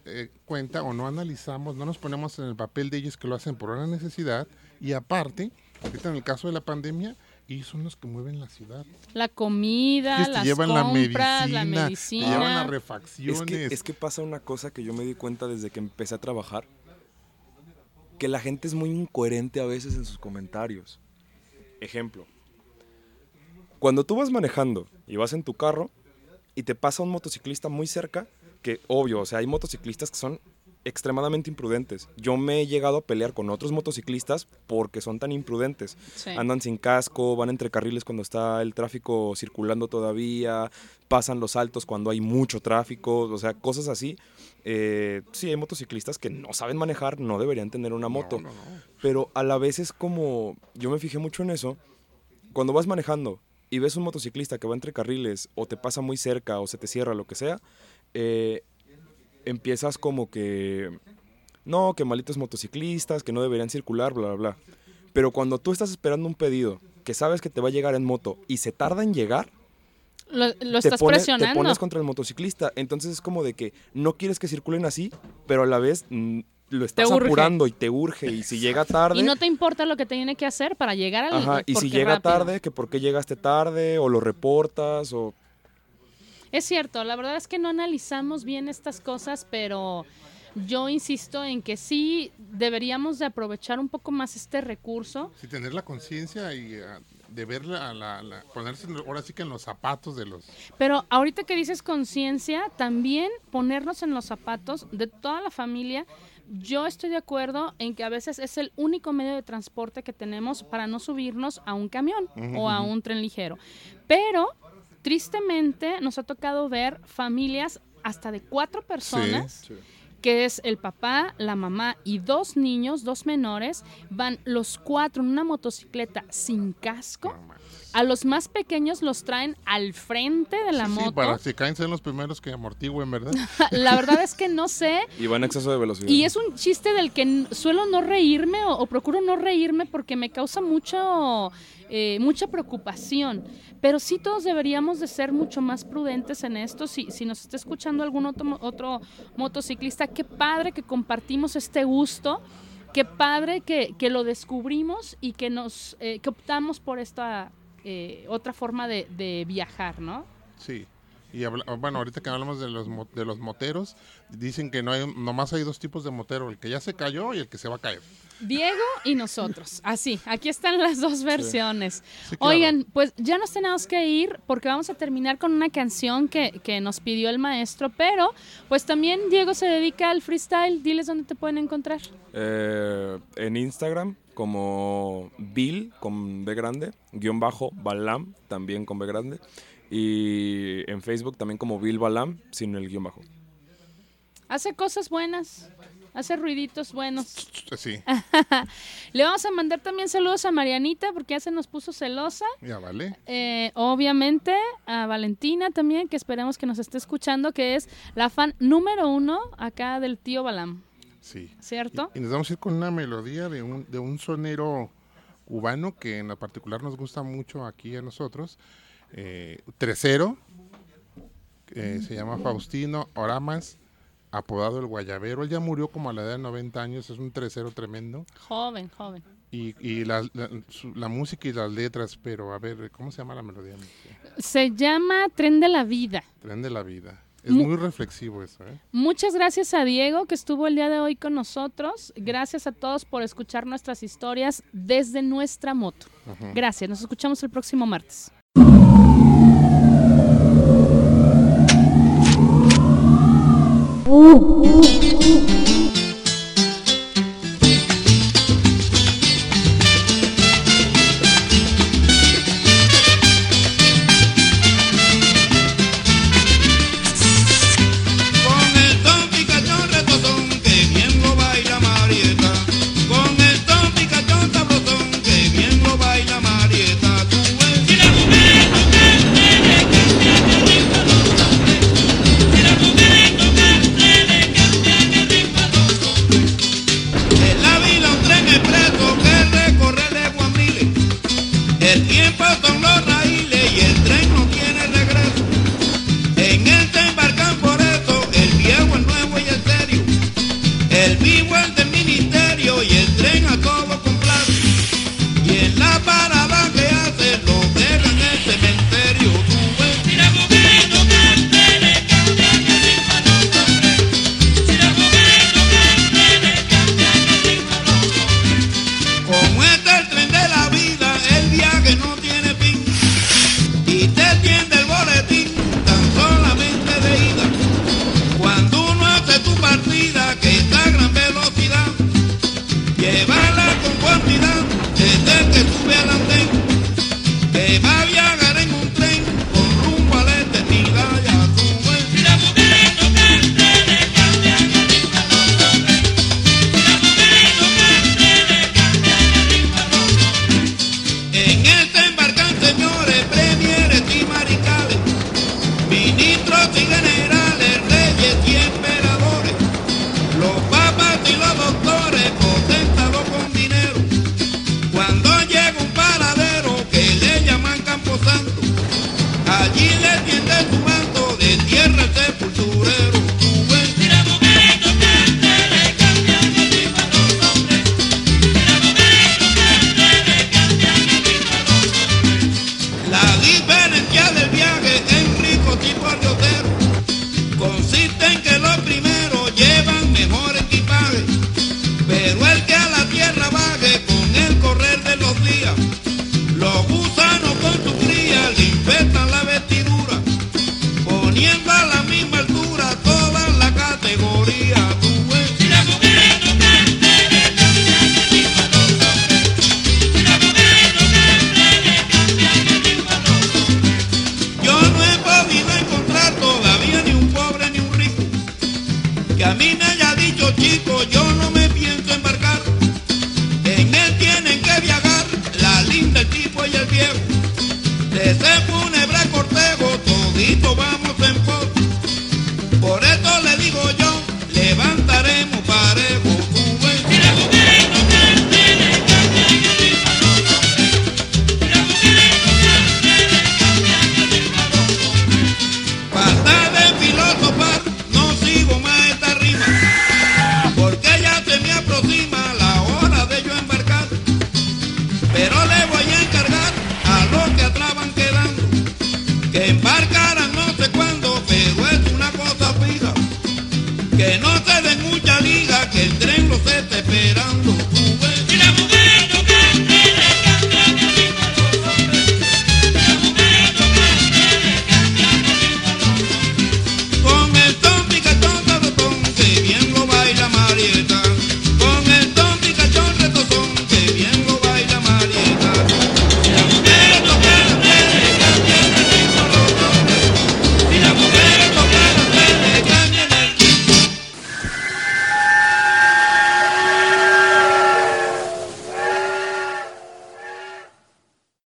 eh, cuenta o no analizamos, no nos ponemos en el papel de ellos que lo hacen por una necesidad y aparte, ahorita en el caso de la pandemia, ellos son los que mueven la ciudad. La comida, te las llevan la compras, medicina, la te llevan medicina. las Es refacciones. que, es que pasa una cosa que yo me di cuenta desde que empecé a trabajar, que la gente es muy incoherente a veces en sus comentarios. Ejemplo, cuando tú vas manejando y vas en tu carro y te pasa un motociclista muy cerca, que obvio, o sea, hay motociclistas que son extremadamente imprudentes. Yo me he llegado a pelear con otros motociclistas porque son tan imprudentes. Sí. Andan sin casco, van entre carriles cuando está el tráfico circulando todavía, pasan los altos cuando hay mucho tráfico, o sea, cosas así. Eh, sí, hay motociclistas que no saben manejar, no deberían tener una moto. No, no, no. Pero a la vez es como, yo me fijé mucho en eso, cuando vas manejando y ves un motociclista que va entre carriles o te pasa muy cerca o se te cierra, lo que sea, eh, empiezas como que, no, que malitos motociclistas, que no deberían circular, bla, bla, bla. Pero cuando tú estás esperando un pedido que sabes que te va a llegar en moto y se tarda en llegar, Lo, lo te, estás pones, te presionando. pones contra el motociclista. Entonces es como de que no quieres que circulen así, pero a la vez mm, lo estás apurando y te urge. Y si llega tarde. Y no te importa lo que te tiene que hacer para llegar al Ajá, y si llega rápido. tarde, que por qué llegaste tarde, o lo reportas, o Es cierto, la verdad es que no analizamos bien estas cosas, pero yo insisto en que sí deberíamos de aprovechar un poco más este recurso. Sí, tener la conciencia y ah, de ver la, la- la- ponerse ahora sí que en los zapatos de los... Pero ahorita que dices conciencia, también ponernos en los zapatos de toda la familia. Yo estoy de acuerdo en que a veces es el único medio de transporte que tenemos para no subirnos a un camión o a un tren ligero. Pero tristemente nos ha tocado ver familias hasta de cuatro personas que es el papá, la mamá y dos niños, dos menores, van los cuatro en una motocicleta sin casco. No. A los más pequeños los traen al frente de la Sí, sí, moto. para si caen ser los primeros que amortigüen, ¿verdad? La verdad es que no sé. y va en exceso de velocidad. Y es un chiste del que suelo no reírme o, o procuro no reírme porque me causa mucho, eh, mucha preocupación. Pero sí todos deberíamos de ser mucho más prudentes en esto. Si, si nos está escuchando algún otro, otro motociclista, qué padre que compartimos este gusto. Qué padre que, que lo descubrimos y que nos eh, que optamos por esta eh, otra forma de, de viajar, ¿no? Sí. Y habla- bueno, ahorita que hablamos de los, de los moteros, dicen que no hay, nomás hay dos tipos de motero, el que ya se cayó y el que se va a caer. Diego y nosotros. Así, aquí están las dos versiones. Sí, claro. Oigan, pues ya nos tenemos que ir porque vamos a terminar con una canción que, que nos pidió el maestro, pero pues también Diego se dedica al freestyle. Diles dónde te pueden encontrar. Eh, en Instagram como Bill con B grande, guion bajo Balam también con B grande. Y en Facebook también como Bill Balam sin el guion bajo. Hace cosas buenas, hace ruiditos buenos. Sí, Le vamos a mandar también saludos a Marianita porque ya se nos puso celosa. ya vale. Eh, obviamente a Valentina también, que esperemos que nos esté escuchando, que es la fan número uno acá del tío Balam, Sí. ¿cierto? Y, y nos vamos a ir con una melodía de un, de un sonero cubano que en la particular nos gusta mucho aquí a nosotros. Eh, Trecero, que se llama Faustino Oramas, apodado el Guayabero. Él ya murió como a la edad de 90 años, es un trecero tremendo. Joven, joven. Y, y la, la- su- la música y las letras, pero a ver, ¿cómo se llama la melodía? Se llama Tren de la Vida. Tren de la vida. Es Mu- muy reflexivo eso, ¿eh? Muchas gracias a Diego que estuvo el día de hoy con nosotros. Gracias a todos por escuchar nuestras historias desde nuestra moto. Gracias, nos escuchamos el próximo martes. Con